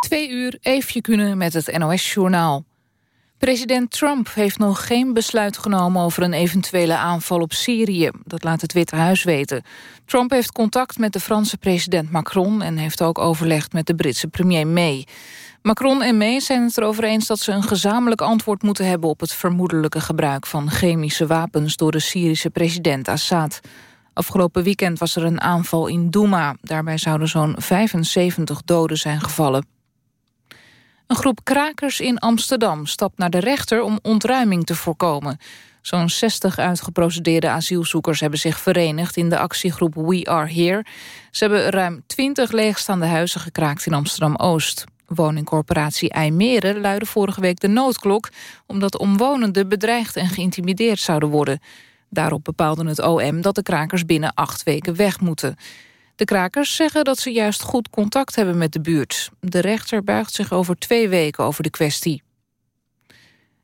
Twee uur even kunnen met het NOS-journaal. President Trump heeft nog geen besluit genomen over een eventuele aanval op Syrië. Dat laat het Witte Huis weten. Trump heeft contact met de Franse president Macron... en heeft ook overlegd met de Britse premier May. Macron en May zijn het erover eens dat ze een gezamenlijk antwoord moeten hebben... op het vermoedelijke gebruik van chemische wapens door de Syrische president Assad. Afgelopen weekend was er een aanval in Douma. Daarbij zouden zo'n 75 doden zijn gevallen. Een groep krakers in Amsterdam stapt naar de rechter om ontruiming te voorkomen. Zo'n 60 uitgeprocedeerde asielzoekers hebben zich verenigd in de actiegroep We Are Here. Ze hebben ruim 20 leegstaande huizen gekraakt in Amsterdam-Oost. Woningcorporatie IJmeren luidde vorige week de noodklok... omdat omwonenden bedreigd en geïntimideerd zouden worden. Daarop bepaalde het OM dat de krakers binnen acht weken weg moeten. De krakers zeggen dat ze juist goed contact hebben met de buurt. De rechter buigt zich over twee weken over de kwestie.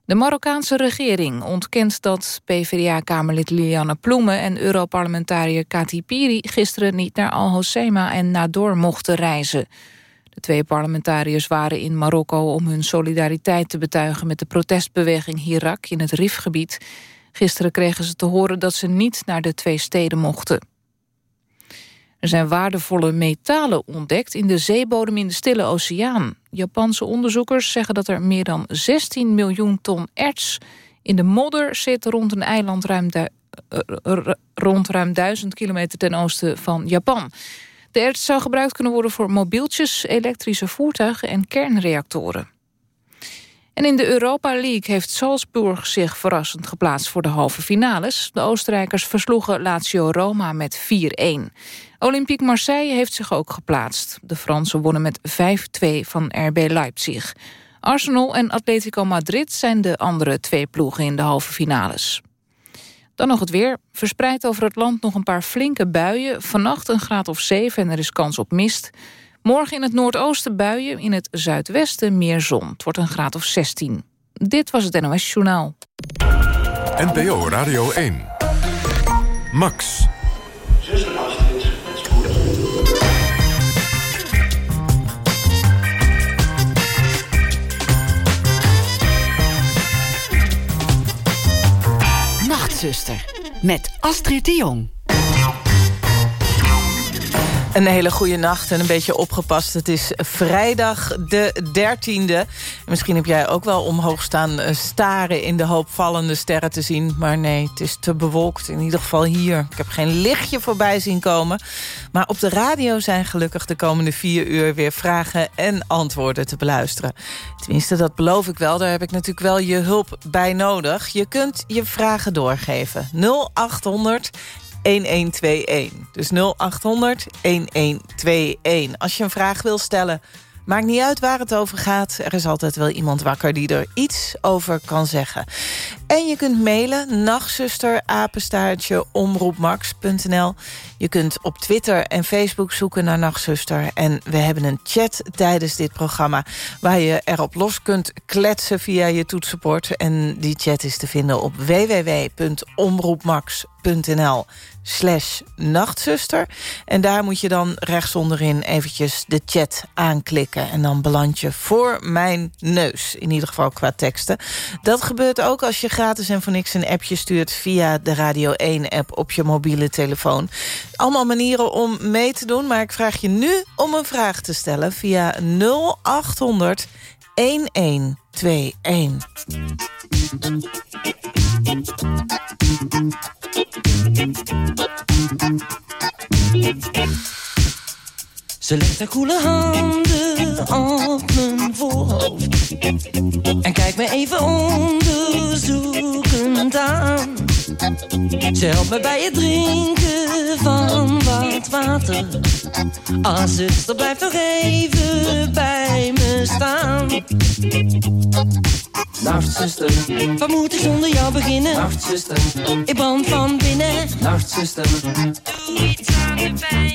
De Marokkaanse regering ontkent dat PvdA-kamerlid Liliane Ploemen... en Europarlementariër Kati Piri gisteren niet naar Al-Hoceima en Nador mochten reizen. De twee parlementariërs waren in Marokko om hun solidariteit te betuigen... met de protestbeweging Hirak in het Rifgebied. Gisteren kregen ze te horen dat ze niet naar de twee steden mochten. Er zijn waardevolle metalen ontdekt in de zeebodem in de Stille Oceaan. Japanse onderzoekers zeggen dat er meer dan 16 miljoen ton erts in de modder zit rond een eiland ruim, uh, rond ruim 1000 kilometer ten oosten van Japan. De erts zou gebruikt kunnen worden voor mobieltjes, elektrische voertuigen en kernreactoren. En in de Europa League heeft Salzburg zich verrassend geplaatst voor de halve finales. De Oostenrijkers versloegen Lazio Roma met 4-1. Olympique Marseille heeft zich ook geplaatst. De Fransen wonnen met 5-2 van RB Leipzig. Arsenal en Atletico Madrid zijn de andere twee ploegen in de halve finales. Dan nog het weer. Verspreid over het land nog een paar flinke buien. Vannacht een graad of 7 en er is kans op mist. Morgen in het noordoosten buien, in het zuidwesten meer zon. Het wordt een graad of 16. Dit was het NOS Journaal. NPO Radio 1. Max. Nachtzuster, met Astrid de Jong. Een hele goede nacht en een beetje opgepast. Het is vrijdag de 13e. Misschien heb jij ook wel omhoog staan eh, staren... in de hoop vallende sterren te zien. Maar nee, het is te bewolkt. In ieder geval hier. Ik heb geen lichtje voorbij zien komen. Maar op de radio zijn gelukkig de komende vier uur... weer vragen en antwoorden te beluisteren. Tenminste, dat beloof ik wel. Daar heb ik natuurlijk wel je hulp bij nodig. Je kunt je vragen doorgeven. 0800 1121. Dus 0800 1121. Als je een vraag wil stellen, maakt niet uit waar het over gaat. Er is altijd wel iemand wakker die er iets over kan zeggen. En je kunt mailen nachtzuster omroepmax.nl. Je kunt op Twitter en Facebook zoeken naar Nachtzuster. En we hebben een chat tijdens dit programma... waar je erop los kunt kletsen via je toetsenbord. En die chat is te vinden op www.omroepmax.nl slash nachtzuster. En daar moet je dan rechtsonderin eventjes de chat aanklikken. En dan beland je voor mijn neus, in ieder geval qua teksten. Dat gebeurt ook als je gratis en voor niks een appje stuurt... via de Radio 1-app op je mobiele telefoon. Allemaal manieren om mee te doen, maar ik vraag je nu om een vraag te stellen... via 0800 1121. Ze legt haar koele handen op mijn voorhoofd. En kijkt me even onderzoekend aan. Ze helpt me bij het drinken van wat water. Ah, zuster, blijf nog even bij me staan. Nachtzuster, wat moet ik zonder jou beginnen? Nachtzuster, ik brand van binnen. Nachtzuster, doe iets aan de pijn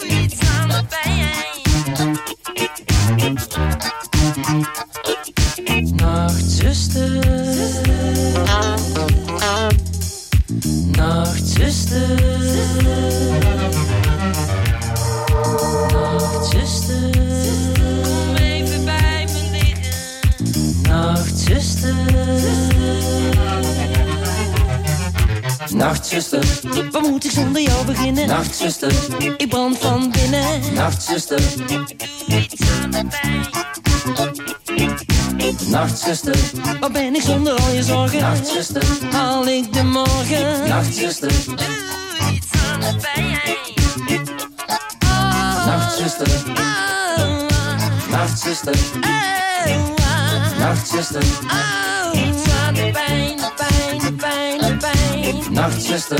moet ik zonder jou beginnen? nachtzuster, Ik brand van binnen. nachtzuster, iets aan de pijn. nachtzuster, Wat ben ik zonder al je zorgen? nachtzuster, Haal ik de morgen? nachtzuster, Doe iets aan de pijn. nachtzuster, Oh, nachtzuster, oh. nachtzuster, Oh, iets aan de pijn, de pijn, de pijn, de pijn. nachtzuster,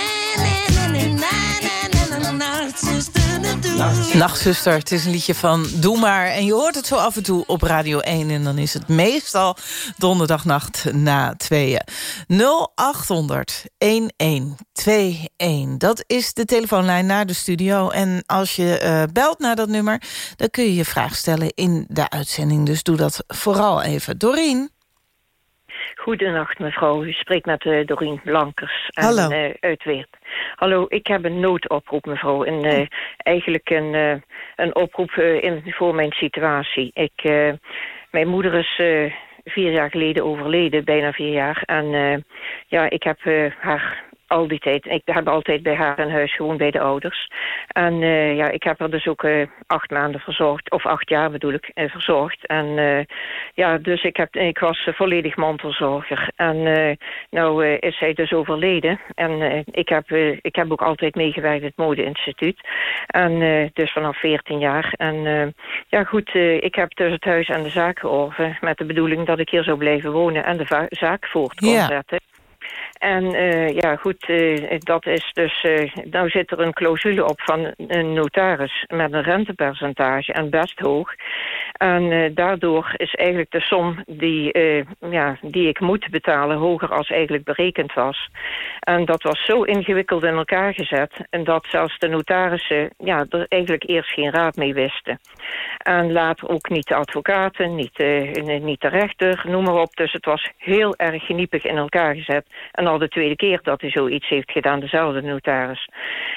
Nachtzuster. Het is een liedje van Doe Maar. En je hoort het zo af en toe op Radio 1. En dan is het meestal donderdagnacht na tweeën. 0800 1121. Dat is de telefoonlijn naar de studio. En als je eh, belt naar dat nummer... dan kun je je vraag stellen in de uitzending. Dus doe dat vooral even. Dorien? Goedenacht mevrouw, u spreekt met eh, Dorien Blankers en, Hallo. eh, uit Weert. Hallo, ik heb een noodoproep mevrouw. En, eh, eigenlijk een, een oproep in, voor mijn situatie. Ik, mijn moeder is vier jaar geleden overleden, bijna vier jaar. En ja, ik heb haar al die tijd, ik heb altijd bij haar in huis gewoond bij de ouders. En eh, ja, ik heb haar dus ook eh, acht maanden verzorgd, of acht jaar bedoel ik, eh, verzorgd. En ja, dus ik, heb, ik was volledig mantelzorger. En nou is zij dus overleden. En ik, heb, ik heb ook altijd meegewerkt in het modeinstituut. En dus vanaf 14 jaar. En ja goed, ik heb dus het huis en de zaak georven... met de bedoeling dat ik hier zou blijven wonen en de zaak voort kon Ja. zetten. En eh, ja, goed, eh, dat is dus... eh nou zit er een clausule op van een notaris met een rentepercentage en best hoog. En daardoor is eigenlijk de som die, ja, die ik moet betalen hoger als eigenlijk berekend was. En dat was zo ingewikkeld in elkaar gezet... en dat zelfs de notarissen ja, er eigenlijk eerst geen raad mee wisten. En later ook niet de advocaten, niet, eh, niet de rechter, noem maar op. Dus het was heel erg geniepig in elkaar gezet. En al de tweede keer dat hij zoiets heeft gedaan, dezelfde notaris.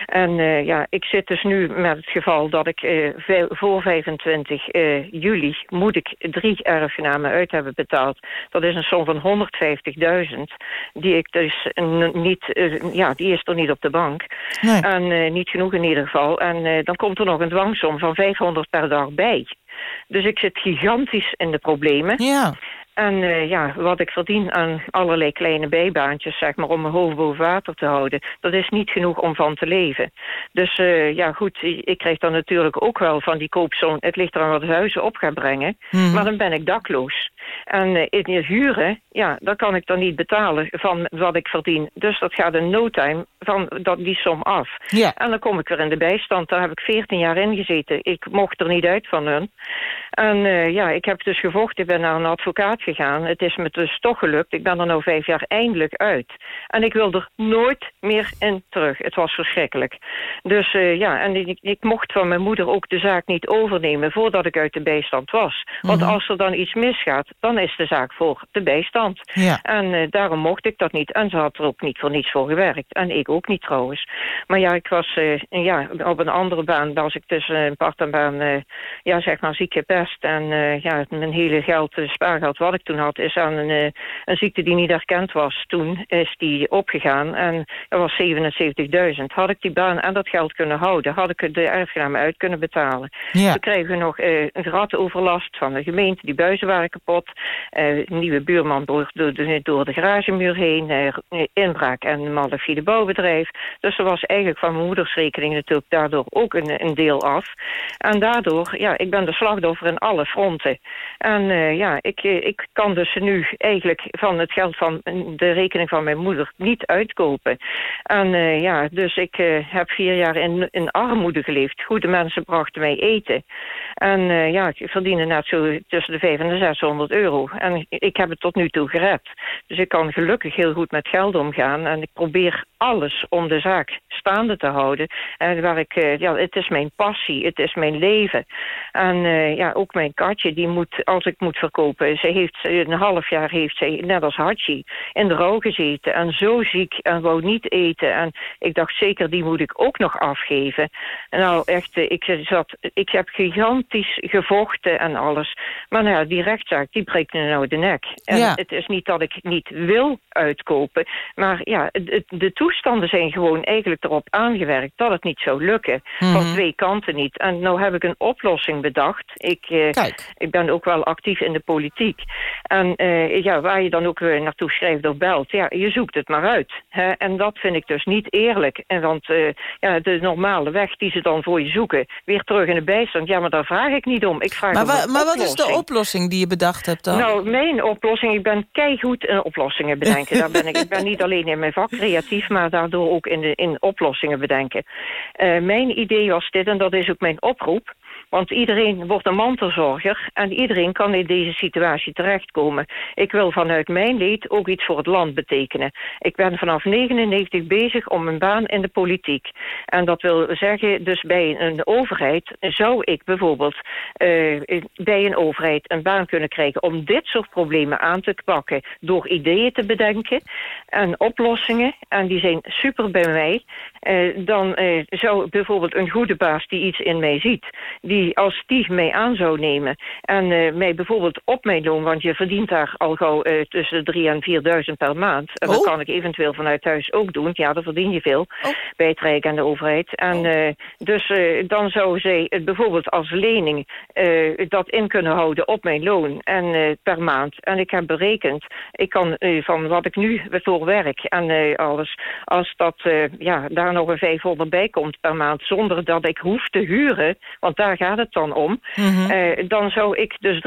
En eh, ja, ik zit dus nu met het geval dat ik eh, voor 25 eh, juli... moet ik drie erfgenamen uit hebben betaald. Dat is een som van 150.000, die ik dus niet... ja, die is er niet op de bank. Nee. En niet genoeg in ieder geval. En dan komt er nog een dwangsom van 500 per dag bij. Dus ik zit gigantisch in de problemen. Ja. En eh, ja, wat ik verdien aan allerlei kleine bijbaantjes, zeg maar, om mijn hoofd boven water te houden, dat is niet genoeg om van te leven. Dus eh, ja, goed, ik krijg dan natuurlijk ook wel van die koopsom, het ligt eraan wat huizen op gaat brengen, Mhm. maar dan ben ik dakloos. En uh, in huren, ja, dan kan ik dan niet betalen van wat ik verdien. Dus dat gaat in no time van dat, die som af. Ja. En dan kom ik weer in de bijstand. Daar heb ik 14 jaar in gezeten. Ik mocht er niet uit van hun. En uh, ja, ik heb dus gevochten. Ik ben naar een advocaat gegaan. Het is me dus toch gelukt. Ik ben er nu vijf jaar eindelijk uit. En ik wil er nooit meer in terug. Het was verschrikkelijk. Dus uh, ja, en ik, ik, mocht van mijn moeder ook de zaak niet overnemen... voordat ik uit de bijstand was. Want Mhm. als er dan iets misgaat, dan is de zaak voor de bijstand. Ja. En uh, daarom mocht ik dat niet. En ze had er ook niet voor niets voor gewerkt. En ik ook niet trouwens. Maar ja, ik was uh, ja, op een andere baan was ik dus een part-time uh, ja, zeg maar ziek gepest. En ja, mijn hele geld, spaargeld wat ik toen had, is aan een, een ziekte die niet erkend was. Toen is die opgegaan en dat was 77.000. Had ik die baan en dat geld kunnen houden, had ik de erfgenamen uit kunnen betalen. Ja. Toen kregen we nog een rattenoverlast van de gemeente. Die buizen waren kapot. Een nieuwe buurman door, door, de, garagemuur heen. Uh, inbraak en malafide bouwbedrijf. Dus er was eigenlijk van mijn moeders rekening natuurlijk daardoor ook een, een deel af. En daardoor, ja, ik ben de slachtoffer in alle fronten. En ja, ik, ik kan dus nu eigenlijk van het geld van de rekening van mijn moeder niet uitkopen. En ja, dus ik heb vier jaar in, in armoede geleefd. Goede mensen brachten mij eten. En uh, ja, ik verdiende net zo tussen de 500 en de 600 euro. En ik heb het tot nu toe gered. Dus ik kan gelukkig heel goed met geld omgaan. En ik probeer alles om de zaak staande te houden. En waar ik, uh, ja, het is mijn passie, het is mijn leven. En uh, ja, ook mijn katje, die moet, als ik moet verkopen... ze heeft een half jaar heeft zij, net als Hachi, in de rouw gezeten. En zo ziek en wou niet eten. En ik dacht, zeker, die moet ik ook nog afgeven. En nou, echt, ik, zat, ik heb gigantisch gevochten en alles. Maar nou ja, die rechtszaak, die breekt me nou de nek. En Ja. het is niet dat ik niet wil uitkopen. Maar ja, de, de toestanden zijn gewoon eigenlijk erop aangewerkt... dat het niet zou lukken. Van Mhm. twee kanten niet. En nou heb ik een oplossing bedacht. Ik, eh, ik ben ook wel actief in de politiek. En eh, ja, waar je dan ook weer naartoe schrijft of belt... ja, je zoekt het maar uit. Hè? En dat vind ik dus niet eerlijk. En want eh, ja, de normale weg die ze dan voor je zoeken... weer terug in de bijstand, ja, maar daar vraag ik niet om. Ik vraag Maar, om wa- een maar wat is de oplossing. oplossing die je bedacht hebt dan? Nou, mijn oplossing, ik ben keigoed in oplossingen bedenken. Daar ben ik, ik ben niet alleen in mijn vak creatief, maar daardoor ook in, de, in oplossingen bedenken. Uh, mijn idee was dit, en dat is ook mijn oproep. Want iedereen wordt een mantelzorger en iedereen kan in deze situatie terechtkomen. Ik wil vanuit mijn leed ook iets voor het land betekenen. Ik ben vanaf 99 bezig om een baan in de politiek. En dat wil zeggen, dus bij een overheid zou ik bijvoorbeeld uh, bij een overheid een baan kunnen krijgen om dit soort problemen aan te pakken door ideeën te bedenken en oplossingen. En die zijn super bij mij. Uh, dan uh, zou bijvoorbeeld een goede baas die iets in mij ziet, die als die mij aan zou nemen en uh, mij bijvoorbeeld op mijn loon, want je verdient daar al gauw tussen de 3.000 en 4.000 per maand. En Oh. dat kan ik eventueel vanuit huis ook doen. Ja, dan verdien je veel Oh. bij het Rijk en de overheid. En Oh. dus dan zou zij het bijvoorbeeld als lening dat in kunnen houden op mijn loon en per maand. En ik heb berekend, ik kan van wat ik nu voor werk en alles, als dat ja, daar nog een 500 bij komt per maand... zonder dat ik hoef te huren, want daar gaat het dan om... Mhm. Uh, dan zou ik dus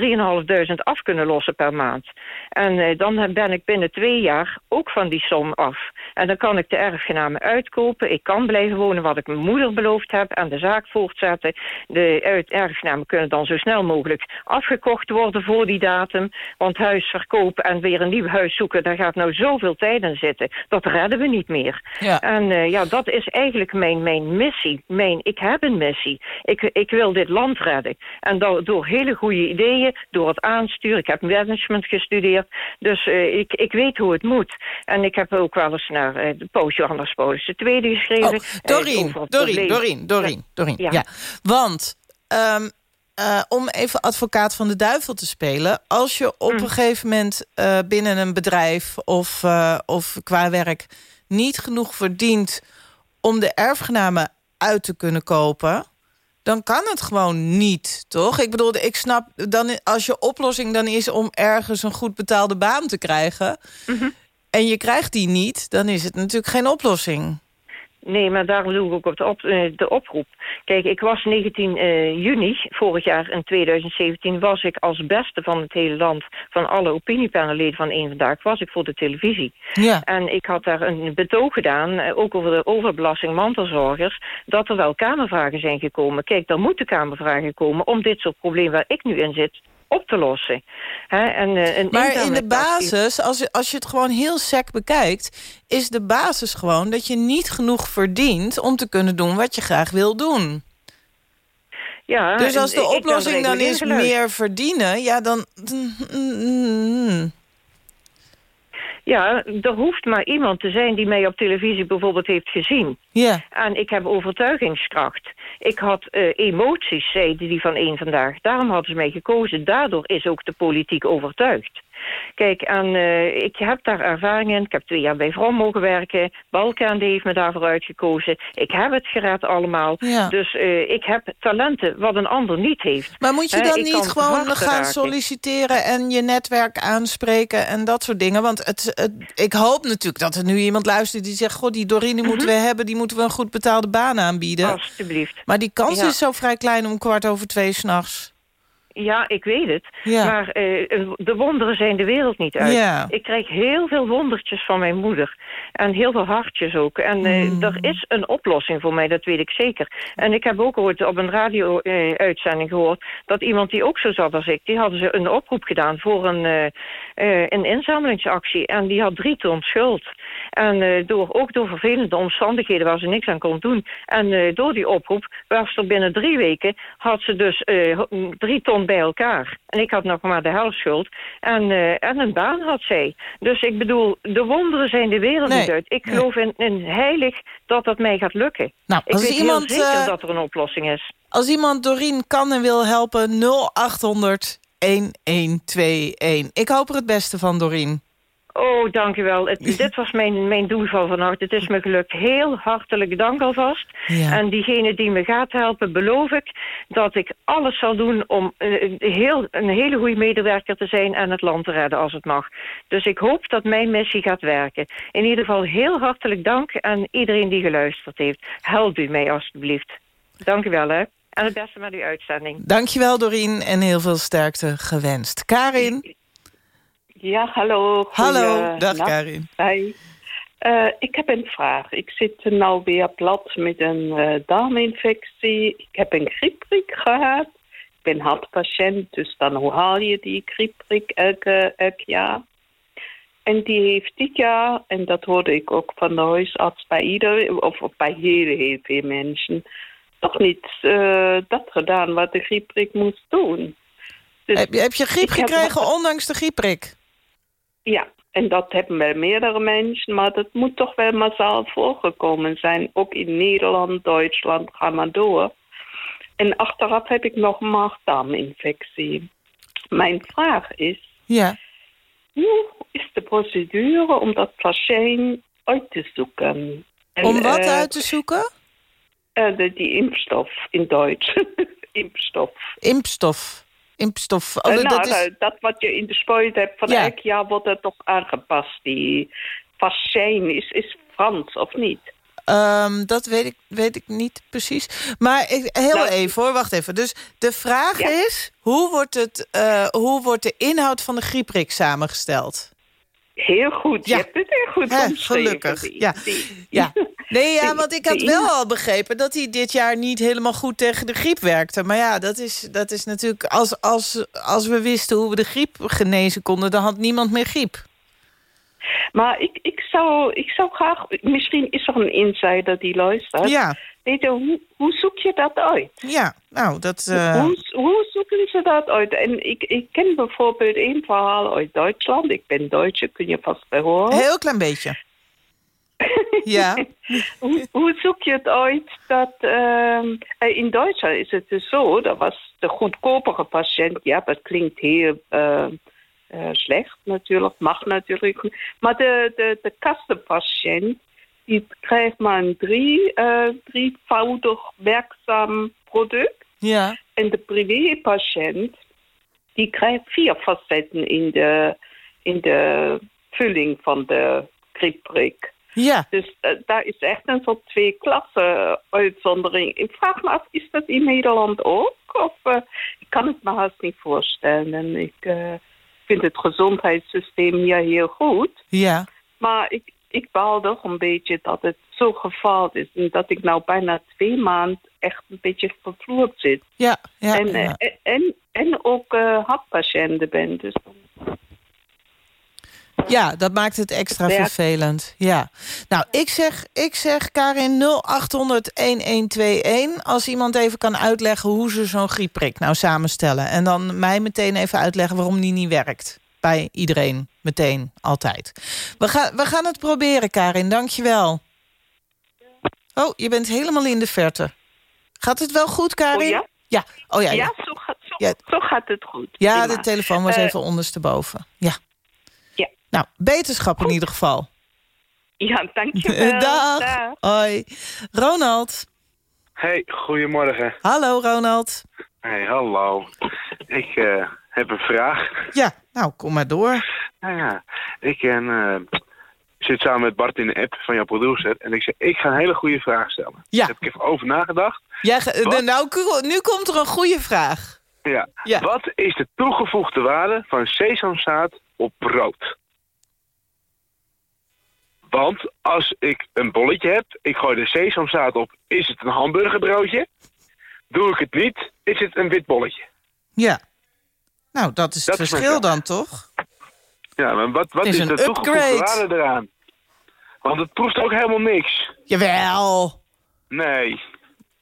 3.500 af kunnen lossen per maand. En uh, dan ben ik binnen twee jaar ook van die som af. En dan kan ik de erfgenamen uitkopen. Ik kan blijven wonen wat ik mijn moeder beloofd heb... en de zaak voortzetten. De erfgenamen kunnen dan zo snel mogelijk afgekocht worden voor die datum. Want huis verkopen en weer een nieuw huis zoeken... daar gaat nou zoveel tijd in zitten. Dat redden we niet meer. Ja. En uh, ja, dat is eigenlijk mijn, mijn missie. Mijn, ik heb een missie. Ik, ik wil dit land redden. En dat, door hele goede ideeën, door het aansturen. Ik heb management gestudeerd. Dus uh, ik, ik weet hoe het moet. En ik heb ook wel eens naar uh, de Johannes Paulus de Tweede geschreven. Oh, Dorien, Dorien, Dorien, Dorien, Dorien. Ja. ja. Want... Um, uh, om even advocaat van de duivel te spelen... als je op mm. een gegeven moment uh, binnen een bedrijf of, uh, of qua werk... niet genoeg verdient om de erfgenamen uit te kunnen kopen... dan kan het gewoon niet, toch? Ik bedoel, ik snap, dan, als je oplossing dan is... om ergens een goed betaalde baan te krijgen... Mm -hmm. en je krijgt die niet, dan is het natuurlijk geen oplossing. Nee, maar daarom doe ik ook op de, op, eh, de oproep. Kijk, ik was 19 eh, juni, vorig jaar in 2017... was ik als beste van het hele land... van alle opiniepanelleden van één Vandaag... was ik voor de televisie. Ja. En ik had daar een betoog gedaan, eh, ook over de overbelasting mantelzorgers... dat er wel kamervragen zijn gekomen. Kijk, er moeten kamervragen komen om dit soort problemen waar ik nu in zit op te lossen. Hè, en, een Maar in de basis, als je, als je het gewoon heel sec bekijkt... is de basis gewoon dat je niet genoeg verdient... om te kunnen doen wat je graag wil doen. Ja, Dus als de oplossing dan is meer verdienen... ja, dan... Ja, er hoeft maar iemand te zijn die mij op televisie bijvoorbeeld heeft gezien. Ja, En ik heb overtuigingskracht. Ik had eh, emoties, zeiden die van één vandaag. Daarom hadden ze mij gekozen. Daardoor is ook de politiek overtuigd. Kijk, en eh, ik heb daar ervaring in. Ik heb twee jaar bij Vrouw mogen werken. Balkan die heeft me daarvoor uitgekozen. Ik heb het gered allemaal. Ja. Dus eh, ik heb talenten wat een ander niet heeft. maar moet je dan niet gewoon gaan raken. solliciteren... en je netwerk aanspreken en dat soort dingen? Want het, het, ik hoop natuurlijk dat er nu iemand luistert die zegt... goh, die Dorine moeten we hebben, die moeten we een goed betaalde baan aanbieden. Alsjeblieft. Maar die kans Ja. is zo vrij klein om kwart over twee s'nachts. Ja, ik weet het. Ja. Maar eh, de wonderen zijn de wereld niet uit. Ja. Ik krijg heel veel wondertjes van mijn moeder. En heel veel hartjes ook. En eh, Hmm. er is een oplossing voor mij, dat weet ik zeker. En ik heb ook ooit op een radio-uitzending gehoord... dat iemand die ook zo zat als ik... die hadden ze een oproep gedaan voor een, eh, eh, een inzamelingsactie. En die had drie ton schuld. En eh, door, ook door vervelende omstandigheden waar ze niks aan kon doen. En eh, door die oproep was er binnen drie weken... had ze dus eh, drie ton bij elkaar. En ik had nog maar de helft schuld. En, en een baan had zij. Dus ik bedoel, de wonderen zijn de wereld Nee, niet uit. Ik geloof in, in heilig dat dat mij gaat lukken. Nou, Ik weet iemand, heel zeker dat er een oplossing is. Als iemand Doreen kan en wil helpen, 0800 1121. Ik hoop er het beste van, Doreen. Oh, dank u wel. Het, dit was mijn, mijn doel van vannacht. Het is me gelukt. Heel hartelijk dank alvast. Ja. En diegene die me gaat helpen, beloof ik dat ik alles zal doen om eh, heel, een hele goede medewerker te zijn en het land te redden als het mag. Dus ik hoop dat mijn missie gaat werken. In ieder geval heel hartelijk dank aan iedereen die geluisterd heeft. Help u mij alstublieft. Dank u wel, hè. En het beste met uw uitzending. Dankjewel, Doreen, en heel veel sterkte gewenst. Karin? Ja, hallo. Hallo, dag Karin. Hi. Eh, ik heb een vraag. Ik zit nou weer plat met een eh, darminfectie. Ik heb een griepprik gehad. Ik ben hartpatiënt, dus dan haal je die griepprik elke, elk jaar. En die heeft dit jaar, en dat hoorde ik ook van de huisarts bij ieder, of, bij heel, heel veel mensen, toch niet eh, dat gedaan wat de griepprik moest doen. Dus Heb je, heb je griep heb- gekregen ondanks de griepprik? Ja, en dat hebben wel meerdere mensen, maar dat moet toch wel massaal voorgekomen zijn. Ook in Nederland, Duitsland, ga maar door. En achteraf heb ik nog maagdarminfectie. Mijn vraag is, Ja. hoe is de procedure om dat vaccin uit te zoeken? En, Om wat eh, uit te zoeken? eh, de, die impfstof in Duits. impfstof. Impstof. Oh, Eh, dat nou, is... eh, dat wat je in de spuit hebt, van Ja. elk jaar wordt het toch aangepast. Die vaccin is, is Frans, of niet? Ehm, dat weet ik, weet ik niet precies. Maar ik, heel Nou, even hoor, wacht even. Dus de vraag Ja. is, hoe wordt, het, eh, hoe wordt de inhoud van de griepprik samengesteld? Heel goed, Ja. je hebt het heel goed omschreven. gelukkig, Die- ja. die- Ja. Nee, ja, want ik had wel al begrepen... dat hij dit jaar niet helemaal goed tegen de griep werkte. Maar ja, dat is, dat is natuurlijk... Als, als, als we wisten hoe we de griep genezen konden... dan had niemand meer griep. Maar ik, ik, zou, ik zou graag... Misschien is er een insider die luistert. Ja, Weet je, hoe, hoe zoek je dat uit? ja. Nou, dat... eh, Hoe, hoe zoeken ze dat uit? En ik, ik ken bijvoorbeeld één verhaal uit Duitsland. Ik ben Duitse, kun je vast wel horen. heel klein beetje. Ja, hoe, hoe zoek je het uit dat... ehm, eh, in Duitsland is het dus zo, dat was de goedkopere patiënt... Ja, dat klinkt heel eh, eh, slecht natuurlijk, mag natuurlijk. Maar de, de, de kastenpatiënt, die krijgt maar een drie, eh, drievoudig werkzaam product. ja. En de privépatiënt, die krijgt vier facetten in de, in de vulling van de griepprik. Ja. Dus eh, daar is echt een soort twee klassen uitzondering. Ik vraag me af, is dat in Nederland ook? Of ik kan het me haast niet voorstellen. En ik vind het gezondheidssysteem hier heel goed. Ja. Maar ik, ik baal toch een beetje dat het zo gefaald is. En dat ik nou bijna twee maanden echt een beetje vervloerd zit. Ja, ja, en, eh, ja. en, en, en ook eh hartpatiënten ben. Dus Ja, dat maakt het extra vervelend. Ja. Nou, ik zeg, ik zeg Karin 0800-1121... als iemand even kan uitleggen hoe ze zo'n griepprik nou samenstellen. En dan mij meteen even uitleggen waarom die niet werkt. Bij iedereen, meteen, altijd. We, gaan we gaan het proberen, Karin. Dank je wel. Oh, je bent helemaal in de verte. Gaat het wel goed, Karin? Oh ja? Ja, oh ja, ja, ja. zo, gaat, zo, Ja. zo gaat het goed. Ja, Prima. de telefoon was Eh, even ondersteboven. Ja. Nou, beterschap in ieder geval. Ja, dankjewel. Dag. Dag. Hoi. Ronald. Hey, goedemorgen. Hallo, Ronald. Hey, hallo. Ik eh, heb een vraag. Ja, nou, kom maar door. Nou ja, ik en, eh, zit samen met Bart in de app van jouw producer. En ik zeg, ik ga een hele goede vraag stellen. Ja. Daar heb ik even over nagedacht. Ja, Wat? nou, nu komt er een goede vraag. Ja. Ja. Wat is de toegevoegde waarde van sesamzaad op brood? Want als ik een bolletje heb, ik gooi er sesamzaad op, is het een hamburgerbroodje? Doe ik het niet, is het een wit bolletje? Ja. Nou, dat is het Dat verschil dan, toch? Ja, maar wat, wat is is, een de toegevoegde waarde eraan? Want het proeft ook helemaal niks. Jawel. Nee.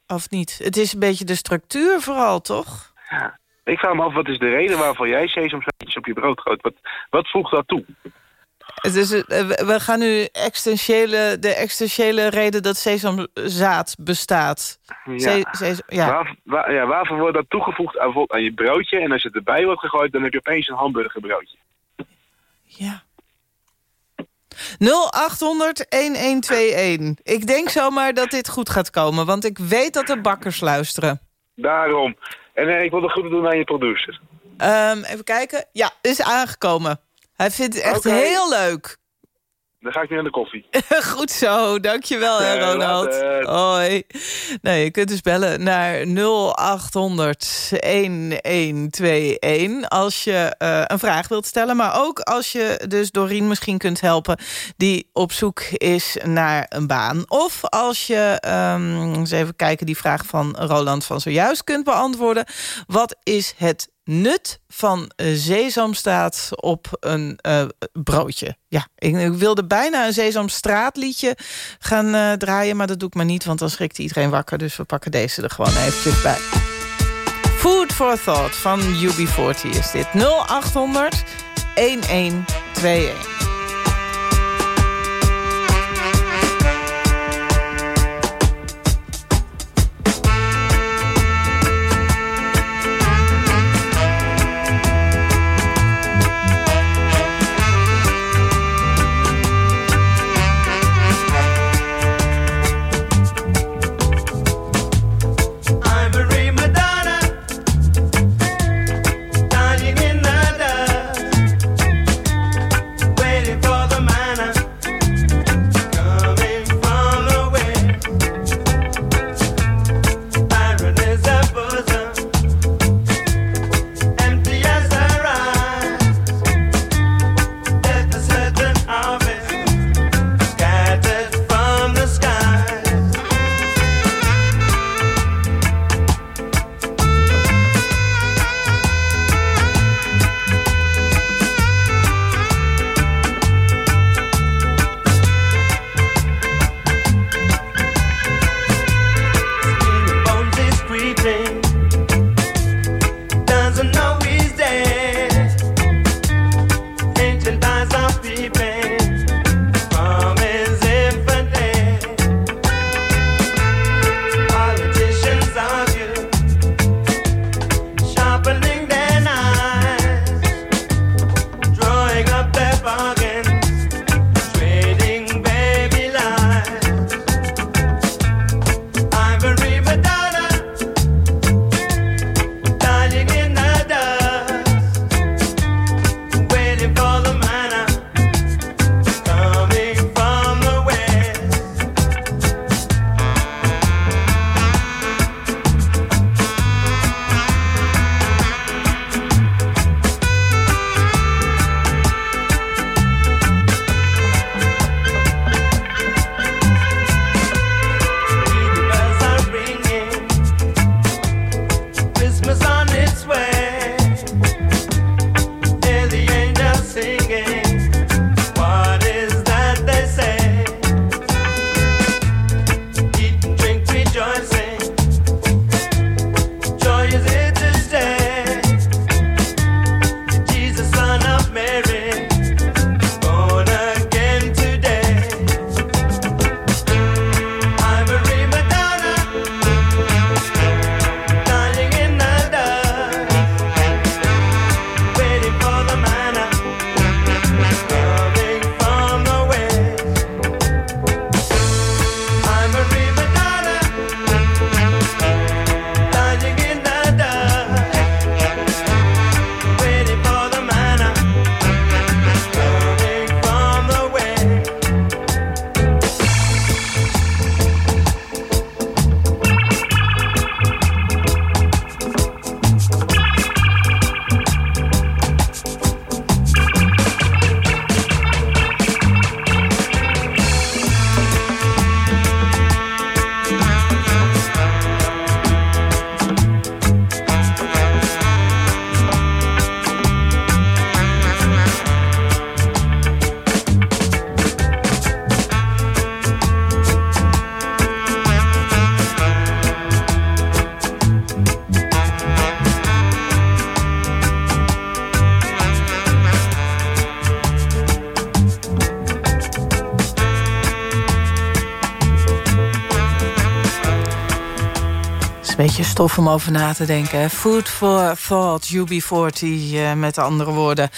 Of niet? Het is een beetje de structuur vooral, toch? Ja. Ik vraag me af, wat is de reden waarvoor jij sesamzaadjes op je brood gooit? Wat, wat voegt dat toe? Het eh, we gaan nu existentiële, de existentiële reden dat sesamzaad bestaat. Ja. Se- ja. Waar, waar- ja, waarvoor wordt dat toegevoegd aan, je broodje? En als het erbij wordt gegooid, dan heb je opeens een hamburgerbroodje. Ja. 0800-1121. Ik denk zomaar dat dit goed gaat komen, want ik weet dat de bakkers luisteren. Daarom. En eh, ik wil de groeten doen aan je producer. Ehm, even kijken. Ja, is aangekomen. Hij vindt het echt heel leuk. Dan ga ik nu aan de koffie. Goed zo, dankjewel hè, Eh, Ronald. Hoi. Nee, je kunt dus bellen naar 0800-1121 als je eh, een vraag wilt stellen. Maar ook als je dus Doreen misschien kunt helpen die op zoek is naar een baan. Of als je, ehm, eens even kijken, die vraag van Roland van zojuist kunt beantwoorden. Wat is het nut van eh, sesamstraat op een eh, broodje. Ja, ik, wilde bijna een sesamstraatliedje gaan eh, draaien... maar dat doe ik maar niet, want dan schrikt iedereen wakker. Dus we pakken deze er gewoon eventjes bij. Food for Thought van UB40 is dit. 0800 1121. Beetje stof om over na te denken. Food for thought, UB40 uh, met andere woorden.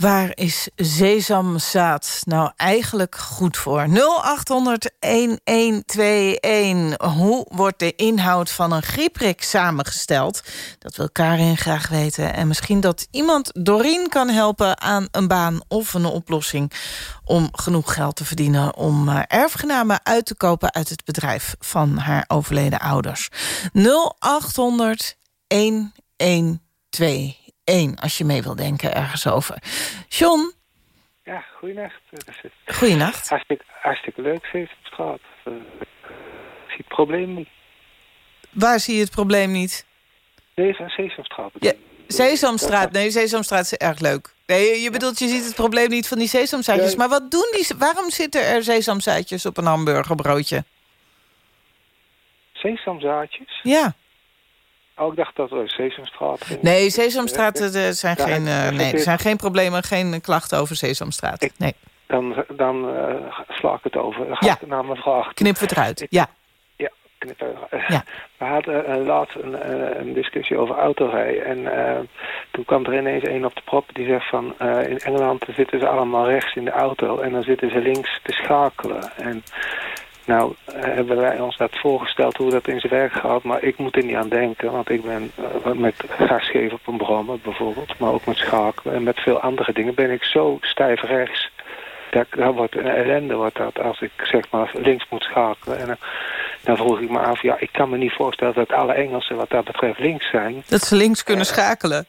Waar is sesamzaad nou eigenlijk goed voor? 0800-1121. Hoe wordt de inhoud van een grieprik samengesteld? Dat wil Karin graag weten. En misschien dat iemand Doreen kan helpen aan een baan of een oplossing... om genoeg geld te verdienen om uh, erfgenamen uit te kopen... uit het bedrijf van haar overleden ouders. 0800 1121 één als je mee wil denken ergens over. John? Ja, goeienacht. Goeienacht. Hartstikke, hartstikke leuk, Sesamstraat. Uh, ik zie het probleem niet. Waar zie je het probleem niet? Deze Sesamstraat. Ja, Sesamstraat. Nee, Sesamstraat is erg leuk. Nee, je bedoelt, je ziet het probleem niet van die sesamzaadjes. Maar wat doen die... Waarom zitten er sesamzaadjes op een hamburgerbroodje? Sesamzaadjes? Ja. Oh, ik dacht dat we Sesamstraat ging. Nee, Sesamstraat er zijn, ja, geen, uh, nee, er zijn geen problemen, geen klachten over Sesamstraat. Ik, nee. Dan, dan uh, sla ik het over. Dan ga ja. ik naar mijn vraag. Knip het eruit, ja. Ja, knip het ja. We hadden uh, laatst een, een, discussie over autorijden. En toen kwam er ineens een op de prop die zegt van... in Engeland zitten ze allemaal rechts in de auto en dan zitten ze links te schakelen. En nou, hebben wij ons dat voorgesteld hoe dat in zijn werk gaat, maar ik moet er niet aan denken, want ik ben uh, met gasgeven op een brommer bijvoorbeeld, maar ook met schakelen en met veel andere dingen ben ik zo stijf rechts. Dat, dat wordt een ellende wordt dat als ik zeg maar links moet schakelen. En dan, dan vroeg ik me af, ja, ik kan me niet voorstellen dat alle Engelsen wat dat betreft links zijn. Dat ze links kunnen uh, schakelen.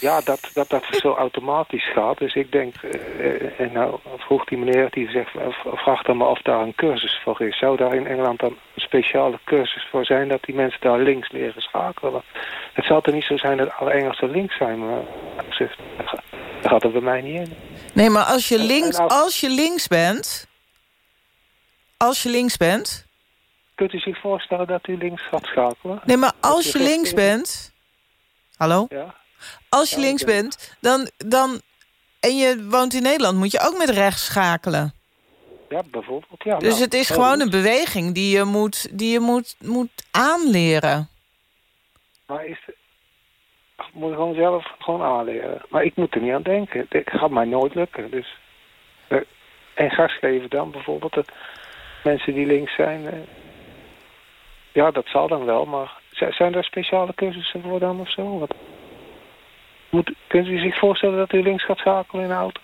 Ja, dat, dat dat zo automatisch gaat. Dus ik denk, en nou vroeg die meneer die zegt, vraag dan maar of daar een cursus voor is. Zou daar in Engeland dan een speciale cursus voor zijn dat die mensen daar links leren schakelen? Het zal er niet zo zijn dat alle Engelsen links zijn, maar dat gaat er bij mij niet in. Nee, maar als je links, als je links bent, als je links bent... Kunt u zich voorstellen dat u links gaat schakelen? Nee, maar als je links bent... Hallo? Ja. Als je links bent, dan, dan, en je woont in Nederland, moet je ook met rechts schakelen. Ja, bijvoorbeeld. Ja, dus nou, het is gewoon een beweging die je moet, die je moet, moet aanleren. Maar is moet je gewoon zelf gewoon aanleren. Maar ik moet er niet aan denken. Het gaat mij nooit lukken. Dus, uh, en gas geven dan bijvoorbeeld. De mensen die links zijn. Uh, ja, dat zal dan wel. Maar zijn er speciale cursussen voor dan of zo? Wat? Moet, kunt u zich voorstellen dat u links gaat schakelen in een auto?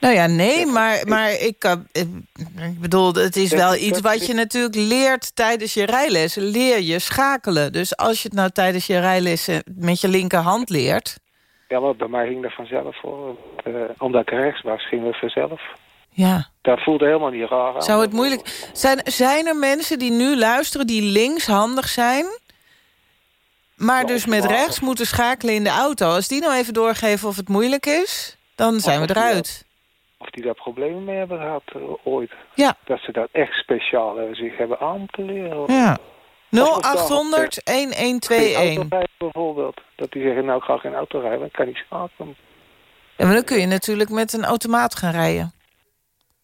Nou ja, nee, maar, maar ik, kan, ik bedoel, het is wel iets wat je natuurlijk leert tijdens je rijlessen. Leer je schakelen. Dus als je het nou tijdens je rijlessen met je linkerhand leert... Ja, maar bij mij ging dat vanzelf voor. Uh, omdat ik rechts was, ging het vanzelf. Ja. Dat voelde helemaal niet raar aan. Zou het moeilijk... Zijn, zijn er mensen die nu luisteren die linkshandig zijn... Maar dus met rechts moeten schakelen in de auto. Als die nou even doorgeven of het moeilijk is, dan zijn we eruit. Of die daar problemen mee hebben gehad uh, ooit. Ja. Dat ze dat echt speciaal uh, zich hebben aan te leren. Ja. 0800 1121. bijvoorbeeld. Dat die zeggen, nou ik ga geen auto rijden, dan kan niet schakelen. Ja, maar dan kun je natuurlijk met een automaat gaan rijden.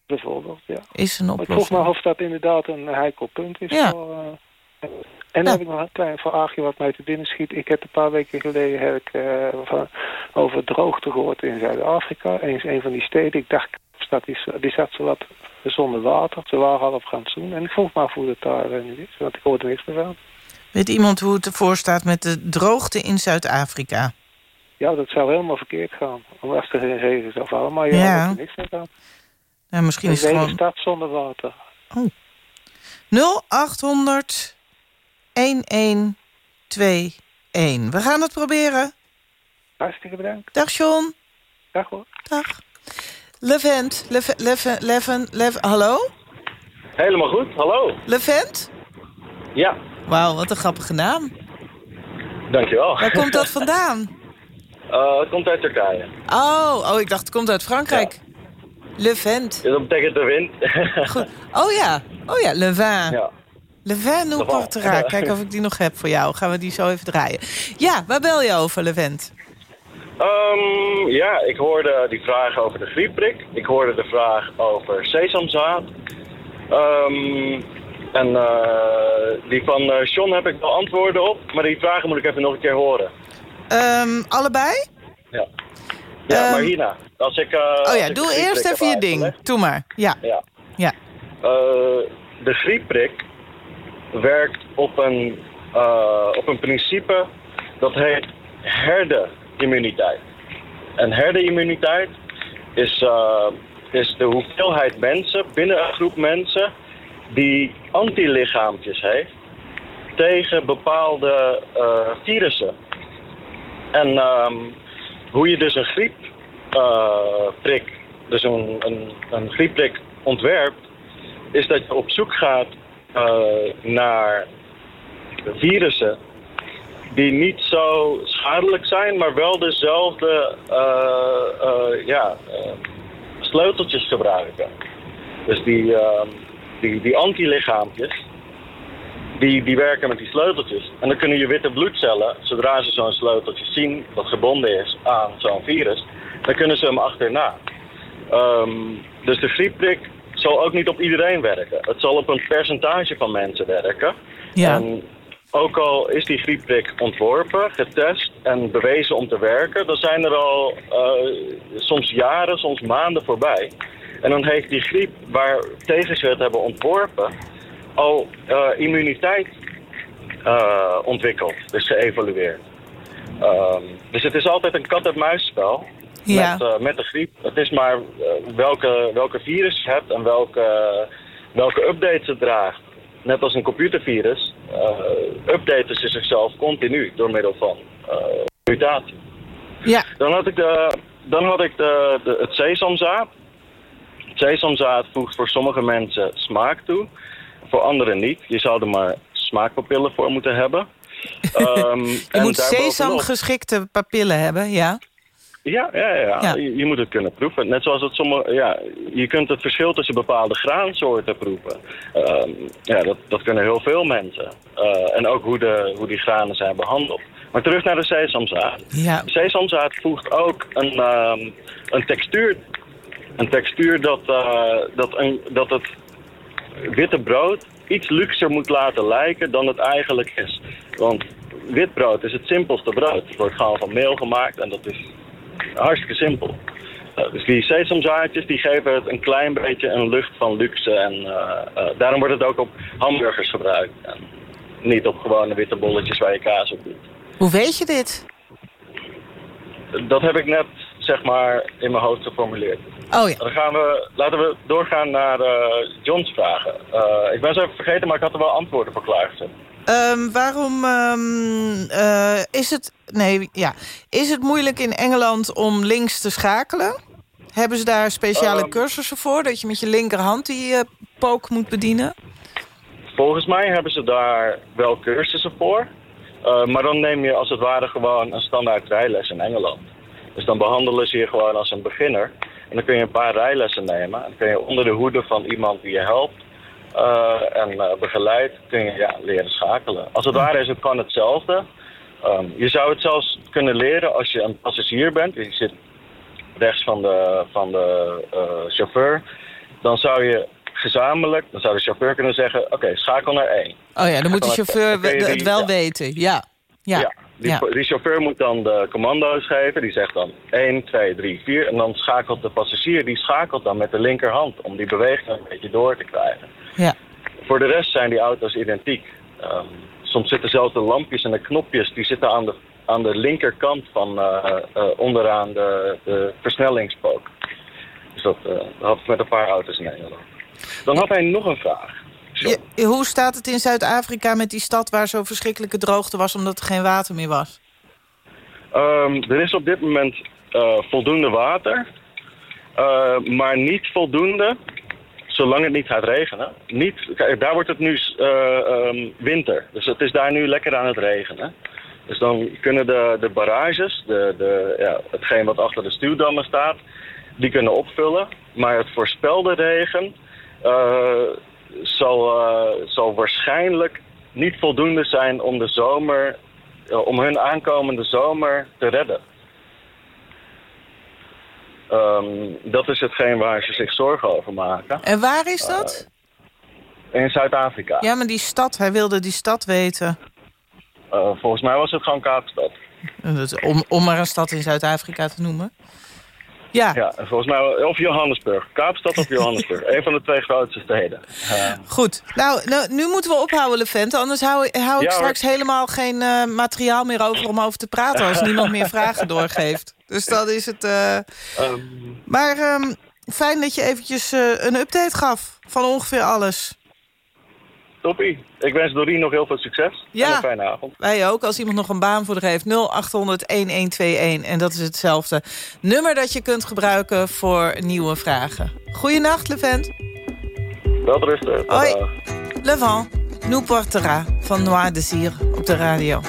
Bijvoorbeeld, ja. Is een oplossing. Ik vroeg me of dat inderdaad een heikel punt is ja. voor... Uh, en dan heb ik nog een klein vraagje wat mij te binnen schiet. Ik heb een paar weken geleden heb ik, uh, van, over droogte gehoord in Zuid-Afrika. Eens een van die steden. Ik dacht, dat die, die zat zo wat zonder water. Ze waren al op rantsoen. En ik vroeg me af hoe het daar nu is. Want ik hoorde niks meer van. Weet iemand hoe het ervoor staat met de droogte in Zuid-Afrika? Ja, dat zou helemaal verkeerd gaan. Als er geen regen zou vallen. Maar je ja, ja. er niks meer aan. Ja, misschien is de het hele gewoon... stad zonder water. Oh. 0800 1121. We gaan het proberen. Hartstikke bedankt. Dag John. Dag hoor. Dag. Levent, Levent, Levent, Levent, Levent, hallo? Helemaal goed, hallo. Levent? Ja. Wauw, wat een grappige naam. Dankjewel. Waar komt dat vandaan? Uh, het komt uit Turkije. Oh, oh, ik dacht het komt uit Frankrijk. Ja. Levent. Ja, dat betekent de wind. Goed. Oh ja, oh ja, Le Vin. Ja. Le Vin nous portera. Kijk of ik die nog heb voor jou. Gaan we die zo even draaien. Ja, waar bel je over, Levent? Um, ja, ik hoorde die vraag over de griepprik. Ik hoorde de vraag over sesamzaad. Um, En eh, die van eh John heb ik wel antwoorden op, maar die vragen moet ik even nog een keer horen. Ehm, allebei? Ja. Ja, maar hierna. Als ik, eh, oh als ja, ik doe eerst even je ding. Doe maar. Ja. Ja. Ja. Eh, de griepprik werkt op een, eh, op een principe dat heet herde-immuniteit. En herde-immuniteit is, eh, is de hoeveelheid mensen binnen een groep mensen die antilichaampjes heeft tegen bepaalde eh, virussen. En ehm, hoe je dus een griepprik, dus een, een, een griepprik ontwerpt, is dat je op zoek gaat naar virussen die niet zo schadelijk zijn, maar wel dezelfde eh, eh, ja, eh, sleuteltjes gebruiken. Dus die, ehm, die, die antilichaampjes, die, die werken met die sleuteltjes. En dan kunnen je witte bloedcellen, zodra ze zo'n sleuteltje zien dat gebonden is aan zo'n virus, dan kunnen ze hem achterna. Ehm, dus de griepprik zal ook niet op iedereen werken. Het zal op een percentage van mensen werken. Ja. En ook al is die griepprik ontworpen, getest en bewezen om te werken, dan zijn er al eh, soms jaren, soms maanden voorbij. En dan heeft die griep waar tegen ze het hebben ontworpen al eh, immuniteit eh, ontwikkeld, dus geëvalueerd. Ehm, dus het is altijd een kat-en-muisspel Ja. met, eh, met de griep. Het is maar eh, welke, welke virus je hebt en welke, welke updates het draagt. Net als een computervirus eh updaten ze zichzelf continu door middel van mutatie. Ja. Dan had ik, de, dan had ik de, de, het sesamzaad. Het sesamzaad voegt voor sommige mensen smaak toe, voor anderen niet. Je zou er maar smaakpapillen voor moeten hebben. Ehm, Je en moet sesamgeschikte papillen hebben, ja? Ja, ja, ja. Ja. Je, je moet het kunnen proeven. Net zoals het sommige, ja, je kunt het verschil tussen bepaalde graansoorten proeven. Ehm, ja, dat, dat kunnen heel veel mensen. Eh, en ook hoe, de, hoe die granen zijn behandeld. Maar terug naar de sesamzaad. Ja. Sesamzaad voegt ook een, ehm, een textuur. Een textuur dat, eh, dat, een, dat het witte brood iets luxer moet laten lijken dan het eigenlijk is. Want wit brood is het simpelste brood. Het wordt gewoon van meel gemaakt en dat is hartstikke simpel. Eh, dus die sesamzaadjes die geven het een klein beetje een lucht van luxe. En eh, eh, daarom wordt het ook op hamburgers gebruikt. En niet op gewone witte bolletjes waar je kaas op doet. Hoe weet je dit? Dat heb ik net, zeg maar, in mijn hoofd geformuleerd. Oh ja. Dan gaan we, laten we doorgaan naar eh, John's vragen. Ik ben ze even vergeten, maar ik had er wel antwoorden voor klaargezet. Ehm, waarom ehm, eh, is het... Nee, ja. Is het moeilijk in Engeland om links te schakelen? Hebben ze daar speciale Ehm. cursussen voor? Dat je met je linkerhand die eh, pook moet bedienen? Volgens mij hebben ze daar wel cursussen voor. Eh, maar dan neem je als het ware gewoon een standaard rijles in Engeland. Dus dan behandelen ze je gewoon als een beginner. En dan kun je een paar rijlessen nemen. En dan kun je onder de hoede van iemand die je helpt en eh, begeleidt, kun je ja, leren schakelen. Als het ware is het gewoon hetzelfde. Ehm, je zou het zelfs kunnen leren als je een passagier bent. Je zit rechts van de, van de eh, chauffeur. Dan zou je gezamenlijk, dan zou de chauffeur kunnen zeggen... oké, schakel naar één. Oh ja, dan moet de chauffeur het wel ja. weten. Ja. Ja. Ja, die, Ja. die chauffeur moet dan de commando's geven. Die zegt dan 1, 2, 3, 4. En dan schakelt de passagier, die schakelt dan met de linkerhand... om die beweging een beetje door te krijgen. Ja. Voor de rest zijn die auto's identiek. Ehm, soms zitten zelfs de lampjes en de knopjes... die zitten aan de, aan de linkerkant van eh, eh, onderaan de, de versnellingspook. Dus dat, dat had ik met een paar auto's in Nederland. Dan had hij nog een vraag. Je- hoe staat het in Zuid-Afrika met die stad waar zo verschrikkelijke droogte was... omdat er geen water meer was? Ehm, er is op dit moment eh, voldoende water, eh, maar niet voldoende zolang het niet gaat regenen. Niet, kijk, daar wordt het nu eh, ehm, winter, dus het is daar nu lekker aan het regenen. Dus dan kunnen de, de barrages, de, de, ja, hetgeen wat achter de stuwdammen staat, die kunnen opvullen. Maar het voorspelde regen zal, eh, zal waarschijnlijk niet voldoende zijn om de zomer, eh, om hun aankomende zomer te redden. Ehm, dat is hetgeen waar ze zich zorgen over maken. En waar is dat? In Zuid-Afrika. Ja, maar die stad, hij wilde die stad weten. Eh, volgens mij was het gewoon Kaapstad. Dat- Om, om maar een stad in Zuid-Afrika te noemen. Ja, Ja, en volgens mij, of Johannesburg. Kaapstad of Johannesburg. een van de twee grootste steden. Eh, goed. Nou, nou, nu moeten we ophouden, Levente. Anders hou, ik- hou ik Ja, hoor. straks helemaal geen eh, materiaal meer over om over te praten... als niemand meer vragen doorgeeft. Dus dan is het... eh, ehm, Maar ehm, fijn dat je eventjes eh, een update gaf van ongeveer alles. Toppie. Ik wens Doreen nog heel veel succes. Ja. En een fijne avond. Wij ook, als iemand nog een baan voor er heeft. 0800-1121. En dat is hetzelfde nummer dat je kunt gebruiken voor nieuwe vragen. Goeienacht, Levent. Wel rusten. Hoi. Tada. Levant, nous portera van Noir Désir op de radio.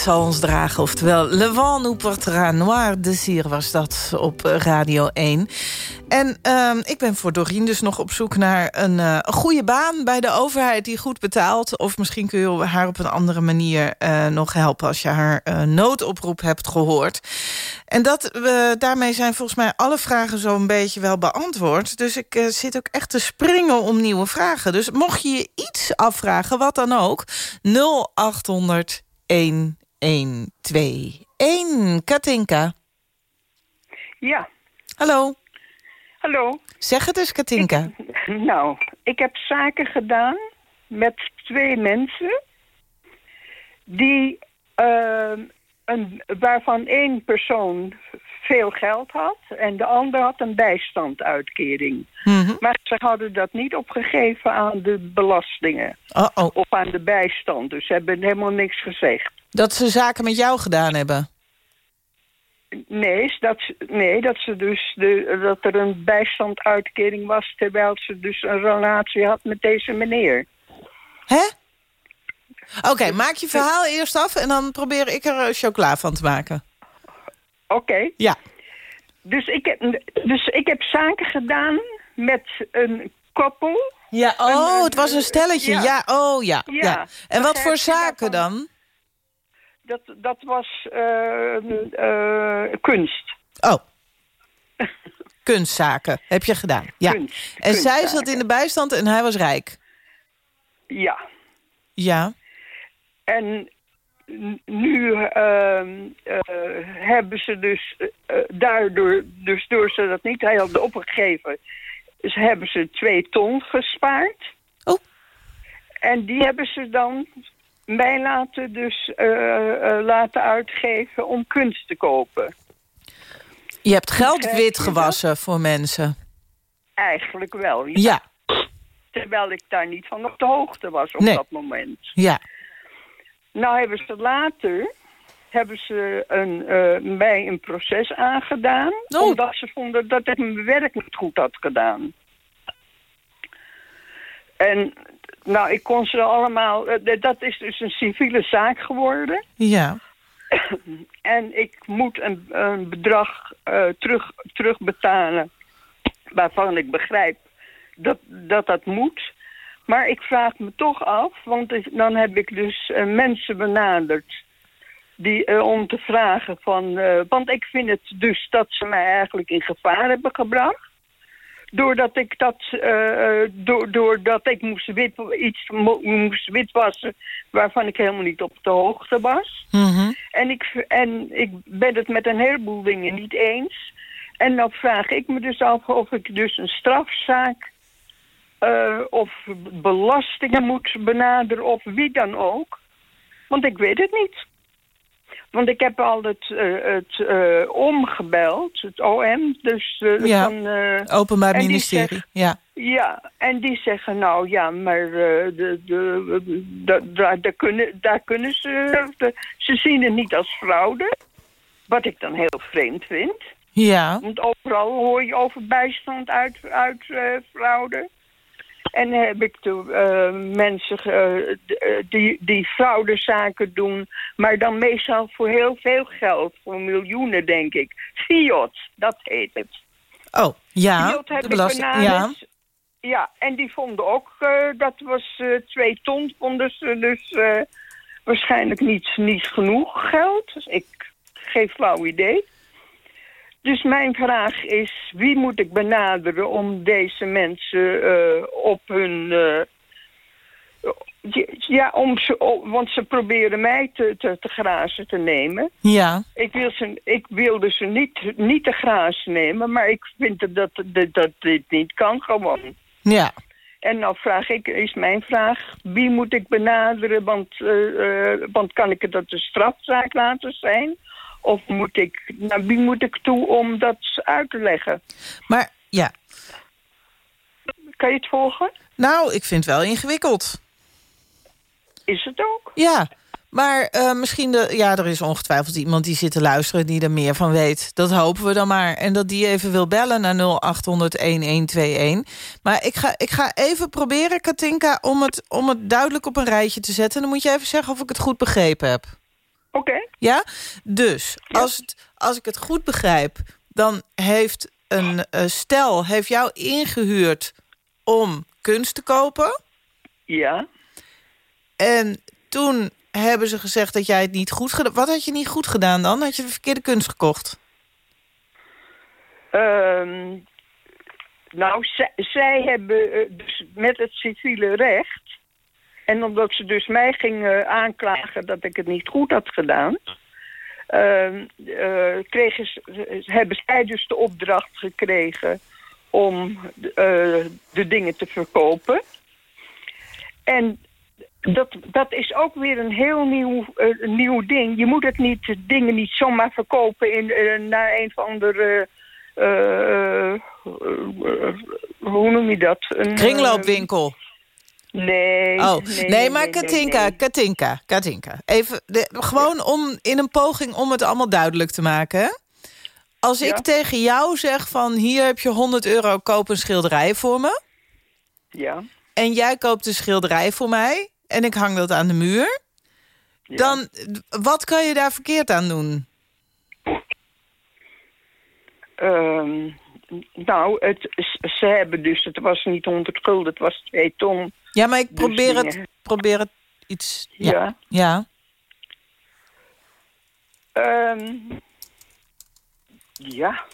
Zal ons dragen, oftewel Le vent nous portera noir de was dat op eh, Radio 1. En uh, ik ben voor Dorien dus nog op zoek naar een, uh, een, goede baan bij de overheid die goed betaalt. Of misschien kun je haar op een andere manier uh, nog helpen als je haar noodoproep hebt gehoord. En dat, daarmee zijn volgens mij alle vragen zo'n beetje wel beantwoord. Dus ik zit ook echt te springen om nieuwe vragen. Dus mocht je je iets afvragen, wat dan ook, 0800 1121. Katinka. Ja. Hallo. Hallo. Zeg het eens, Katinka. nou, ik heb zaken gedaan met twee mensen... die uh, een, waarvan één persoon veel geld had... en de ander had een bijstandsuitkering. Mhm. Maar ze hadden dat niet opgegeven aan de belastingen. Uh -oh. Of aan de bijstand. Dus ze hebben helemaal niks gezegd. Dat ze zaken met jou gedaan hebben? Nee, dat, nee, dat, ze dus de, dat er een bijstandsuitkering was... terwijl ze dus een relatie had met deze meneer. Hè? Oké, okay, maak je verhaal eerst af... en dan probeer ik er chocola van te maken. Oké. Okay. Ja. Dus ik, heb, dus ik heb zaken gedaan met een koppel. Ja, oh, een, het was een stelletje. Ja, ja oh ja. ja. ja. En wat voor zaken dan? Dat, dat was uh, uh, kunst. Oh. Kunstzaken heb je gedaan. Ja. Kunst, en zij zat in de bijstand en hij was rijk. Ja. Ja. En nu uh, hebben ze dus daardoor, dus door ze dat niet hadden opgegeven, dus hebben ze twee ton gespaard. Oh. En die hebben ze dan mij laten, dus, uh, uh, laten uitgeven om kunst te kopen. Je hebt geld wit gewassen voor mensen? Eigenlijk wel, ja. ja. Terwijl ik daar niet van op de hoogte was op nee. dat moment. Ja. Nou hebben ze later hebben ze een, uh, mij een proces aangedaan... Oh. omdat ze vonden dat ik mijn werk niet goed had gedaan. En nou, ik kon ze allemaal... Uh, dat is dus een civiele zaak geworden. Ja. en ik moet een, een bedrag uh, terug, terugbetalen... waarvan ik begrijp dat dat, dat moet... Maar ik vraag me toch af, want dan heb ik dus uh, mensen benaderd... Die, uh, om te vragen van... Want ik vind het dus dat ze mij eigenlijk in gevaar hebben gebracht. Doordat ik dat... Do doordat ik moest wit, iets mo moest witwassen... waarvan ik helemaal niet op de hoogte was. Mm -hmm. en, ik, en ik ben het met een heleboel dingen niet eens. En dan vraag ik me dus af of ik dus een strafzaak... Uh, of belastingen moet benaderen of wie dan ook. Want ik weet het niet. Want ik heb al het, uh, het uh, omgebeld, het OM. Dus, ja, van, Openbaar Ministerie. Ja. ja, en die zeggen nou ja, maar de, de, de, daar, daar, kunnen, daar kunnen ze... Ze zien het niet als fraude. Wat ik dan heel vreemd vind. Ja. Want overal hoor je over bijstand uit, uit fraude. En heb ik de uh, mensen uh, die, die fraudezaken doen, maar dan meestal voor heel veel geld, voor miljoenen denk ik. Fiat, dat heet het. Oh, ja, Fiat heb de belasting, ik ja. Ja, en die vonden ook, uh, dat was twee ton, vonden ze dus waarschijnlijk niet, niet genoeg geld. Dus ik geef flauw idee. Dus mijn vraag is, wie moet ik benaderen om deze mensen uh, op hun... Uh, ja, om ze, want ze proberen mij te, te, te grazen te nemen. Ja. Ik, wil ze, ik wilde ze niet, niet te grazen nemen, maar ik vind dat, dat, dat dit niet kan gewoon. Ja. En nou vraag ik, is mijn vraag, wie moet ik benaderen? Want, uh, want kan ik het dat een strafzaak laten zijn? Of moet ik, naar wie moet ik toe om dat uit te leggen? Maar, ja. Kan je het volgen? Nou, ik vind het wel ingewikkeld. Is het ook? Ja, maar uh, misschien... De, ja, er is ongetwijfeld iemand die zit te luisteren... die er meer van weet. Dat hopen we dan maar. En dat die even wil bellen naar 0800-1121. Maar ik ga, ik ga even proberen, Katinka... Om het, om het duidelijk op een rijtje te zetten. Dan moet je even zeggen of ik het goed begrepen heb. Oké. Ja? Dus, Als, het, als ik het goed begrijp... dan heeft een eh, stel heeft jou ingehuurd om kunst te kopen. Ja. En toen hebben ze gezegd dat jij het niet goed gedaan... Wat had je niet goed gedaan dan? Had je de verkeerde kunst gekocht? Ehm, nou, zij, zij hebben eh, dus met het civiele recht... en omdat ze dus mij gingen aanklagen dat ik het niet goed had gedaan... ehm, eh, kregen ze, hebben zij dus de opdracht gekregen om eh, de dingen te verkopen. En dat, dat is ook weer een heel nieuw, eh, nieuw ding. Je moet het niet, dingen niet zomaar verkopen in, naar een van de... eh, eh, hoe noem je dat? Een, Kringloopwinkel. Nee. Oh, nee, nee, maar nee, Katinka, nee. Katinka, Katinka. Even, de, gewoon om, in een poging om het allemaal duidelijk te maken. hè? Als ik tegen jou zeg van hier heb je 100 euro, koop een schilderij voor me. Ja. En jij koopt een schilderij voor mij en ik hang dat aan de muur. Dan, wat kan je daar verkeerd aan doen? Ehm, nou, het, ze hebben dus, het was niet 100 gulden, het was 2 ton. Ja, maar ik Dus probeer, het, probeer het iets... Ja. Ja. ja. Ehm, ja.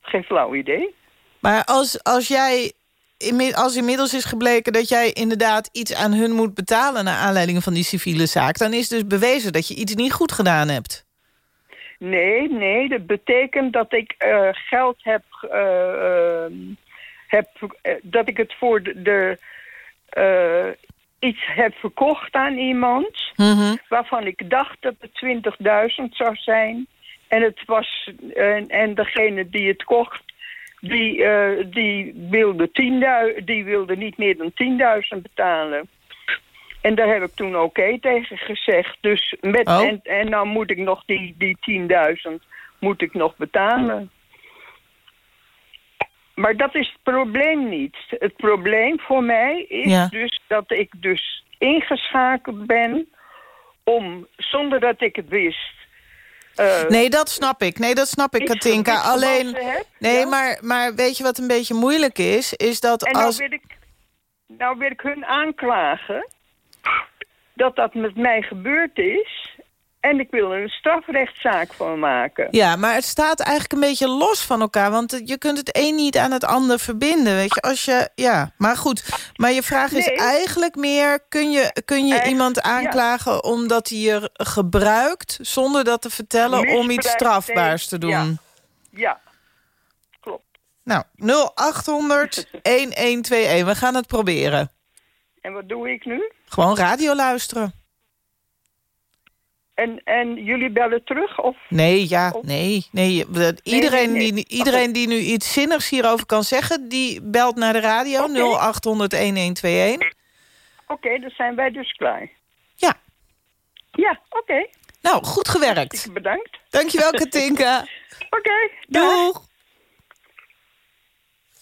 Geen flauw idee. Maar als, als jij... Als inmiddels is gebleken dat jij inderdaad iets aan hun moet betalen... naar aanleiding van die civiele zaak... dan is dus bewezen dat je iets niet goed gedaan hebt. Nee, nee, dat betekent dat ik eh, geld heb, eh, ehm, heb eh, dat ik het voor de, de eh, iets heb verkocht aan iemand waarvan ik dacht dat het 20.000 zou zijn. En het was en, en degene die het kocht, die, eh, die, wilde 10.000 die wilde niet meer dan 10.000 betalen. En daar heb ik toen oké tegen gezegd. Dus met, Oh. en, en nou moet ik nog die, die 10.000 moet ik nog betalen. Maar dat is het probleem niet. Het probleem voor mij is Ja. dus dat ik dus ingeschakeld ben om, zonder dat ik het wist... eh, Nee, dat snap ik. Nee, dat snap ik, Katinka. Alleen, heb. nee, maar, maar weet je wat een beetje moeilijk is? Is dat En nou als... wil, ik, nou wil ik hun aanklagen dat dat met mij gebeurd is. En ik wil er een strafrechtszaak van maken. Ja, maar het staat eigenlijk een beetje los van elkaar. Want je kunt het een niet aan het ander verbinden. Weet je, als je. Ja, maar goed. Maar je vraag is Nee. eigenlijk meer: kun je, kun je Echt, iemand ja. aanklagen omdat hij je gebruikt zonder dat te vertellen om iets strafbaars te doen? Ja. Nou, 0800 1121. We gaan het proberen. En wat doe ik nu? Gewoon radio luisteren. En, en jullie bellen terug? Of? Nee, ja, nee. nee. Iedereen, nee, nee. Die, iedereen die nu iets zinnigs hierover kan zeggen... die belt naar de radio 0800 1121. Oké, dan zijn wij dus klaar. Ja. Ja, oké. Nou, goed gewerkt. Bedankt. Dankjewel, Katinka. Oké, Doeg.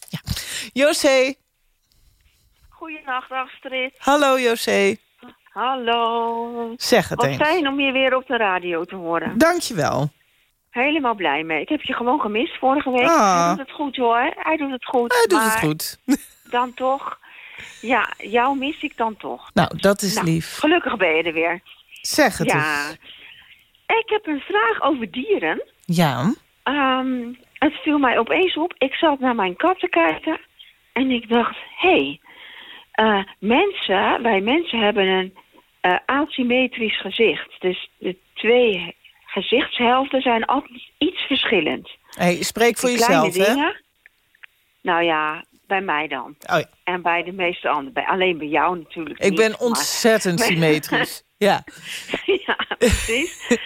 Ja. José. Goedenacht, Astrid. Hallo, José. Hallo. Zeg het Wat eens. fijn om je weer op de radio te horen. Dankjewel. Helemaal blij mee. Ik heb je gewoon gemist vorige week. Ah. Hij doet het goed hoor. Hij doet het goed. Hij doet het goed. Dan toch. Ja, jou mis ik dan toch. Nou, dat is Nou, lief. Gelukkig ben je er weer. Zeg het ja. eens. Ik heb een vraag over dieren. Ja. Ehm, het viel mij opeens op. Ik zat naar mijn katten kijken. En ik dacht, hé. Hey, eh, mensen, wij mensen hebben een eh, asymmetrisch gezicht. Dus de twee gezichtshelften zijn altijd iets verschillend. Hey, spreek voor jezelf, hè? dingen, Nou ja, bij mij dan. Oh ja. En bij de meeste anderen. Bij, alleen bij jou natuurlijk Ik niet, ben maar- ontzettend symmetrisch. Ja. ja, precies.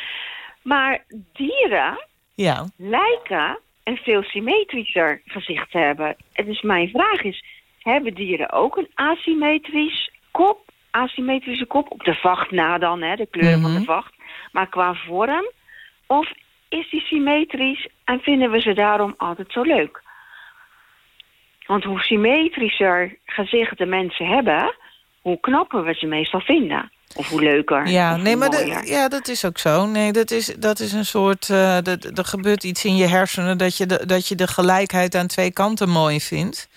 maar dieren Ja. lijken een veel symmetrischer gezicht te hebben. En dus mijn vraag is, hebben dieren ook een asymmetrisch kop? Asymmetrische kop? Op de vacht na dan, hè, de kleur van de vacht. Maar qua vorm? Of is die symmetrisch en vinden we ze daarom altijd zo leuk? Want hoe symmetrischer gezichten mensen hebben, hoe knapper we ze meestal vinden. Of hoe leuker. Ja, nee, maar mooier. ja, dat is ook zo. Nee, dat is, dat is een soort... eh, dat, er gebeurt iets in je hersenen dat je, de, dat je de gelijkheid aan twee kanten mooi vindt.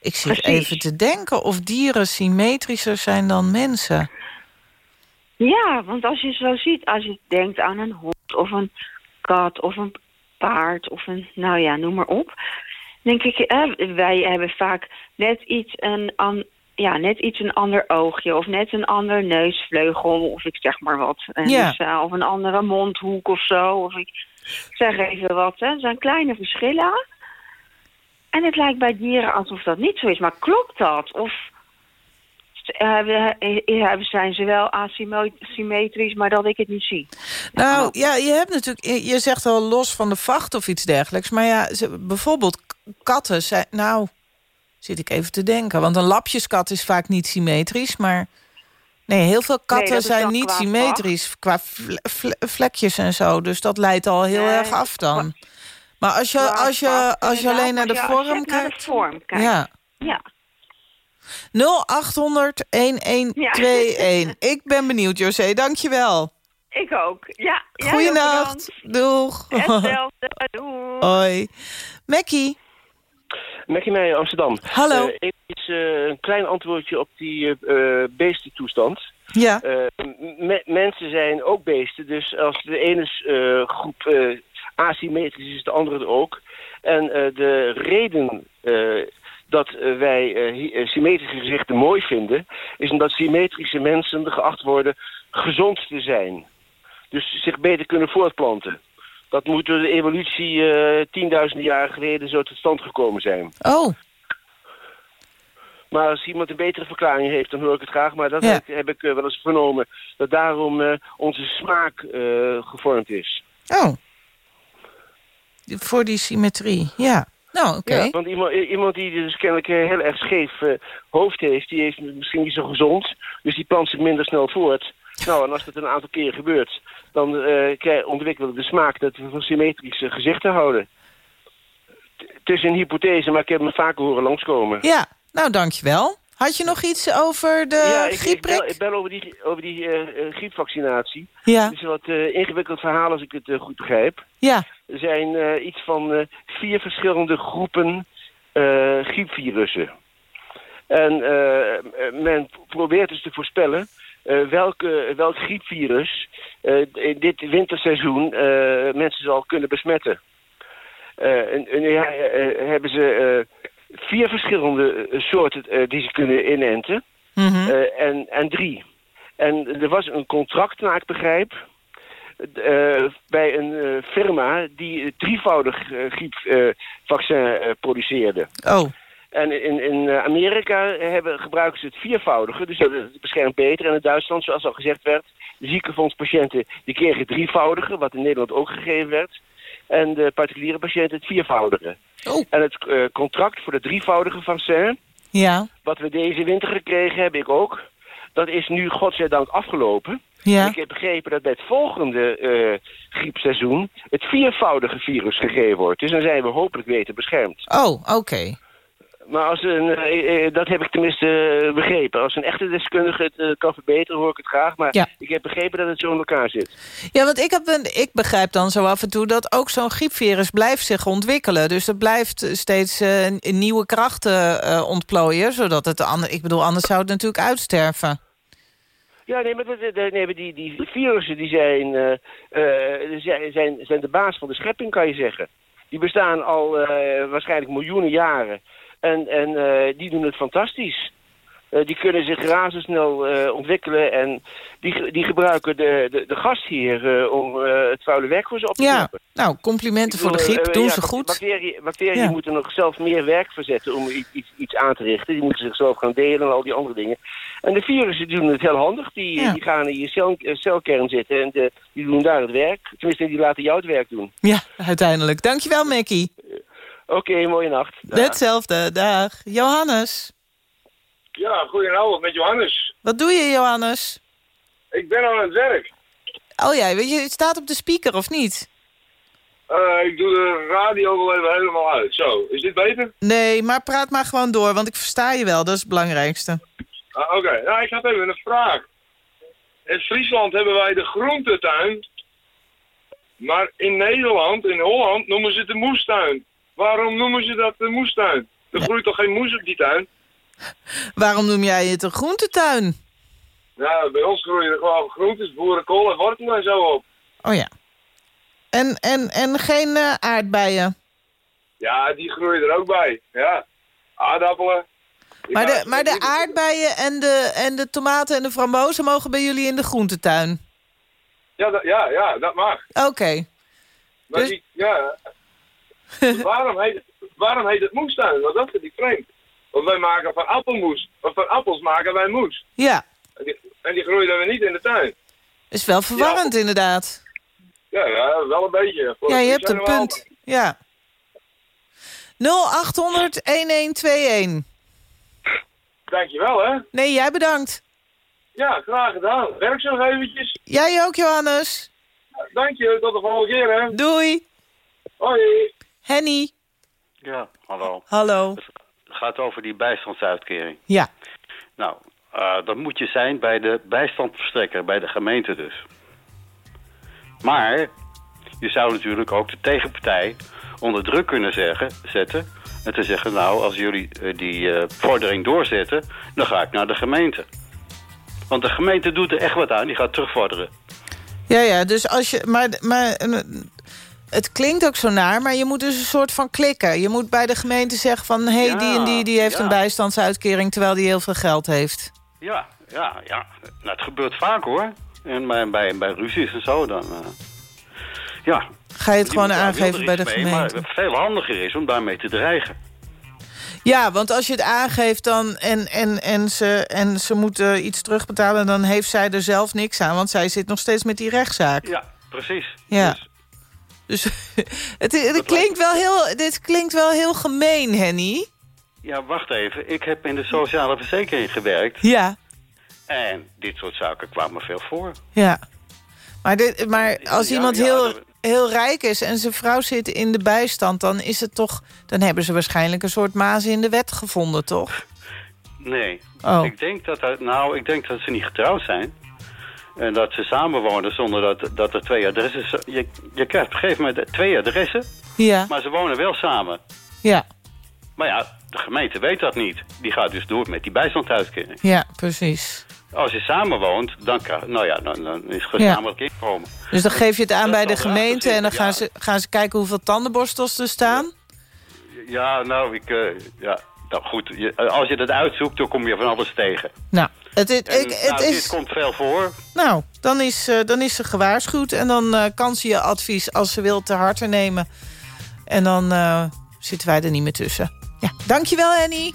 Ik zit Precies. even te denken of dieren symmetrischer zijn dan mensen. Ja, want als je zo ziet, als je denkt aan een hond of een kat of een paard of een, nou ja, noem maar op. Denk ik, eh, wij hebben vaak net iets een, an, ja, net iets een ander oogje of net een ander neusvleugel of ik zeg maar wat. En Ja. dus, of een andere mondhoek of zo. Of ik zeg even wat. Hè. Er zijn kleine verschillen. En het lijkt bij dieren alsof dat niet zo is. Maar klopt dat? Of hebben, eh, hebben- zijn ze wel asymmetrisch, maar dat ik het niet zie? Nou, ja, je hebt natuurlijk... je- zegt al los van de vacht of iets dergelijks. Maar ja, bijvoorbeeld katten zijn... Nou, zit ik even te denken. Want een lapjeskat is vaak niet symmetrisch, maar... Nee, heel veel katten zijn niet qua symmetrisch qua vle- vle- vlekjes en zo. Dus dat leidt al heel Nee, erg af dan. Maar als je, als je, vacht, als je alleen naar de vorm naar de kijkt... vorm kijkt. Ja. Ja. 0800 1121. Ik ben benieuwd, José. Dank je wel. Ik ook. Ja. Goeienacht. Doeg. Hetzelfde. Doei. Hoi. Mackie. Mackie Meijer, Amsterdam. Hallo. Eh, even iets, eh, een klein antwoordje op die eh eh, beestentoestand. Ja. Eh, me- mensen zijn ook beesten, dus als de ene eh, groep eh, asymmetrisch is, de andere ook. En eh, de reden eh, dat eh, wij symmetrische gezichten mooi vinden, is omdat symmetrische mensen geacht worden gezond te zijn. Dus zich beter kunnen voortplanten. Dat moet door de evolutie tienduizenden jaren geleden zo tot stand gekomen zijn. Oh. Maar als iemand een betere verklaring heeft, dan hoor ik het graag. Maar dat Ja. heb, heb ik wel eens vernomen. Dat daarom onze smaak gevormd is. Oh. Voor die symmetrie. Ja. Nou, oké. Ja, want iemand, iemand die dus kennelijk eh, heel erg scheef eh, hoofd heeft... die heeft misschien niet zo gezond. Dus die plant zich minder snel voort. Nou, en als dat een aantal keren gebeurt... dan krijg- ontwikkelen we de smaak dat we van symmetrische gezichten houden. Het is een hypothese, maar ik heb me vaker horen langskomen. Ja. Nou, dankjewel. Had je nog iets over de ja, ik, ik, griepprik? bel, ik bel over die, over die eh, griepvaccinatie. Ja. Het is een wat ingewikkeld verhaal als ik het goed begrijp. Ja. Zijn eh, iets van eh, vier verschillende groepen eh, griepvirussen. En men probeert dus te voorspellen welke, welk griepvirus in dit winterseizoen mensen zal kunnen besmetten. En, en ja, hebben ze vier verschillende soorten die ze kunnen inenten. Mhm. En, en drie. En er was een contract, naar ik begrijp, bij een eh, firma die een drievoudig eh, griepvaccin eh, produceerde. Oh. En in, in eh, Amerika hebben, gebruiken ze het viervoudige, dus dat beschermt beter. En in Duitsland, zoals al gezegd werd, de ziekenfondspatiënten die kregen het drievoudige, wat in Nederland ook gegeven werd. En de particuliere patiënten het viervoudige. En het eh, contract voor de drievoudige vaccin, Ja. wat we deze winter gekregen hebben, ik ook. Dat is nu godzijdank afgelopen. Ja. Ik heb begrepen dat bij het volgende eh, griepseizoen het viervoudige virus gegeven wordt. Dus dan zijn we hopelijk beter beschermd. Oh, oké. Maar als een, eh, eh, dat heb ik tenminste begrepen. Als een echte deskundige het kan verbeteren, hoor ik het graag. Maar Ja. ik heb begrepen dat het zo in elkaar zit. Ja, want ik, heb een, ik begrijp dan zo af en toe dat ook zo'n griepvirus blijft zich ontwikkelen. Dus het blijft steeds n- nieuwe krachten ontplooien. Zodat het ander, ik bedoel, anders zou het natuurlijk uitsterven. Ja, nee, maar dat- nee, maar die, die virussen die zijn, eh, eh, zijn, zijn, zijn de baas van de schepping, kan je zeggen. Die bestaan al eh, waarschijnlijk miljoenen jaren. En, en die doen het fantastisch. Die kunnen zich razendsnel ontwikkelen. En die, die gebruiken de, de, de gastheer om het vuile werk voor ze op te Ja, nou, complimenten voor de griep. Doen ja, ze goed. Bacteriën, bacteriën Ja. moeten nog zelf meer werk verzetten om iets, iets aan te richten. Die moeten zichzelf gaan delen en al die andere dingen. En de virussen doen het heel handig. Die, Ja. die gaan in je cel, eh, celkern zitten en de, die doen daar het werk. Tenminste, die laten jou het werk doen. Ja, uiteindelijk. Dankjewel, Mackie. Oké, mooie nacht. Dag. Hetzelfde, dag. Johannes. Ja, goedenavond met Johannes. Wat doe je, Johannes? Ik ben aan het werk. Oh ja, weet je, het staat op de speaker, of niet? Eh, ik doe de radio wel even helemaal uit. Zo, is dit beter? Nee, maar praat maar gewoon door, want ik versta je wel. Dat is het belangrijkste. Ah, Oké, nou, ik had even een vraag. in Friesland hebben wij de groentetuin. Maar in Nederland, in Holland, noemen ze het de moestuin. Waarom noemen ze dat de moestuin? Er groeit toch geen moes op die tuin? Waarom noem jij het een groentetuin? Ja, bij ons groeien er gewoon groentes, boerenkool en wortel en zo op. Oh ja. En, en, en geen eh, aardbeien? Ja, die groeien er ook bij. Ja, aardappelen. Maar de, maar de aardbeien en de, en de tomaten en de frambozen mogen bij jullie in de groentetuin? Ja, dat, ja, ja, dat mag. Oké. Maar Dus- die, ja. waarom, heet het, waarom heet het moestuin? Want dat vind ik vreemd. Want wij maken van appelmoes, of van appels maken wij moes. Ja, En die, en die groeien dan weer niet in de tuin. is wel verwarrend inderdaad. Ja, ja, wel een beetje. Voor- Ja, je die hebt een punt. Ja. 0800 1121. Dankjewel, hè. Nee, jij bedankt. Ja, graag gedaan. Werk zo nog eventjes. Jij ook, Johannes. Dank je, tot de volgende keer, hè. Doei. Hoi. Henny. Ja, hallo. Hallo. Het gaat over die bijstandsuitkering. Ja. Nou, eh dat moet je zijn bij de bijstandverstrekker, bij de gemeente dus. Maar je zou natuurlijk ook de tegenpartij onder druk kunnen zeggen, zetten... en te zeggen, nou, als jullie eh, die eh, vordering doorzetten... dan ga ik naar de gemeente. Want de gemeente doet er echt wat aan, die gaat terugvorderen. Ja, ja, dus als je... Maar, maar eh, het klinkt ook zo naar, maar je moet dus een soort van klikken. Je moet bij de gemeente zeggen van... hé, hey, Ja, die en die, die heeft ja. een bijstandsuitkering... terwijl die heel veel geld heeft. Ja, ja, ja. Nou, het gebeurt vaak hoor. En bij, bij, bij ruzies en zo dan... ja. Ga je het gewoon aangeven bij de mee, gemeente? Maar veel handiger is om daarmee te dreigen. Ja, want als je het aangeeft dan en, en, en, ze, en ze moeten iets terugbetalen... dan heeft zij er zelf niks aan, want zij zit nog steeds met die rechtszaak. Ja, precies. Ja. Dus het, het klinkt wel heel, dit klinkt wel heel gemeen, Henny. Ja, wacht even. Ik heb in de sociale verzekering gewerkt. Ja. En dit soort zaken kwamen veel voor. Ja. Maar, dit, maar als Ja, iemand ja, heel, heel rijk is en zijn vrouw zit in de bijstand... dan is het toch... dan hebben ze waarschijnlijk een soort mazen in de wet gevonden, toch? Nee. Oh. Ik denk dat dat, nou, ik denk dat ze niet getrouwd zijn. En dat ze samenwonen zonder dat, dat er twee adressen... Je, je krijgt op een gegeven moment twee adressen, Ja. maar ze wonen wel samen. Ja, Maar ja, de gemeente weet dat niet. Die gaat dus door met die bijstandsuitkering. ja, precies. Als je samenwoont, dan, kan- nou ja, dan, dan is Ja. gezamenlijk inkomen. Dus dan geef je het aan Dat bij de gemeente... en dan gaan, ja. ze, gaan ze kijken hoeveel tandenborstels er staan? Ja, nou, ik... eh, ja, nou goed, je- als je dat uitzoekt, dan kom je van alles tegen. Nou, het, het, En, ik, het nou, is... dit komt veel voor. Nou, dan is, eh, dan is ze gewaarschuwd. En dan eh, kan ze je advies als ze wil ter harte nemen. En dan eh, zitten wij er niet meer tussen. Ja, dankjewel Henny.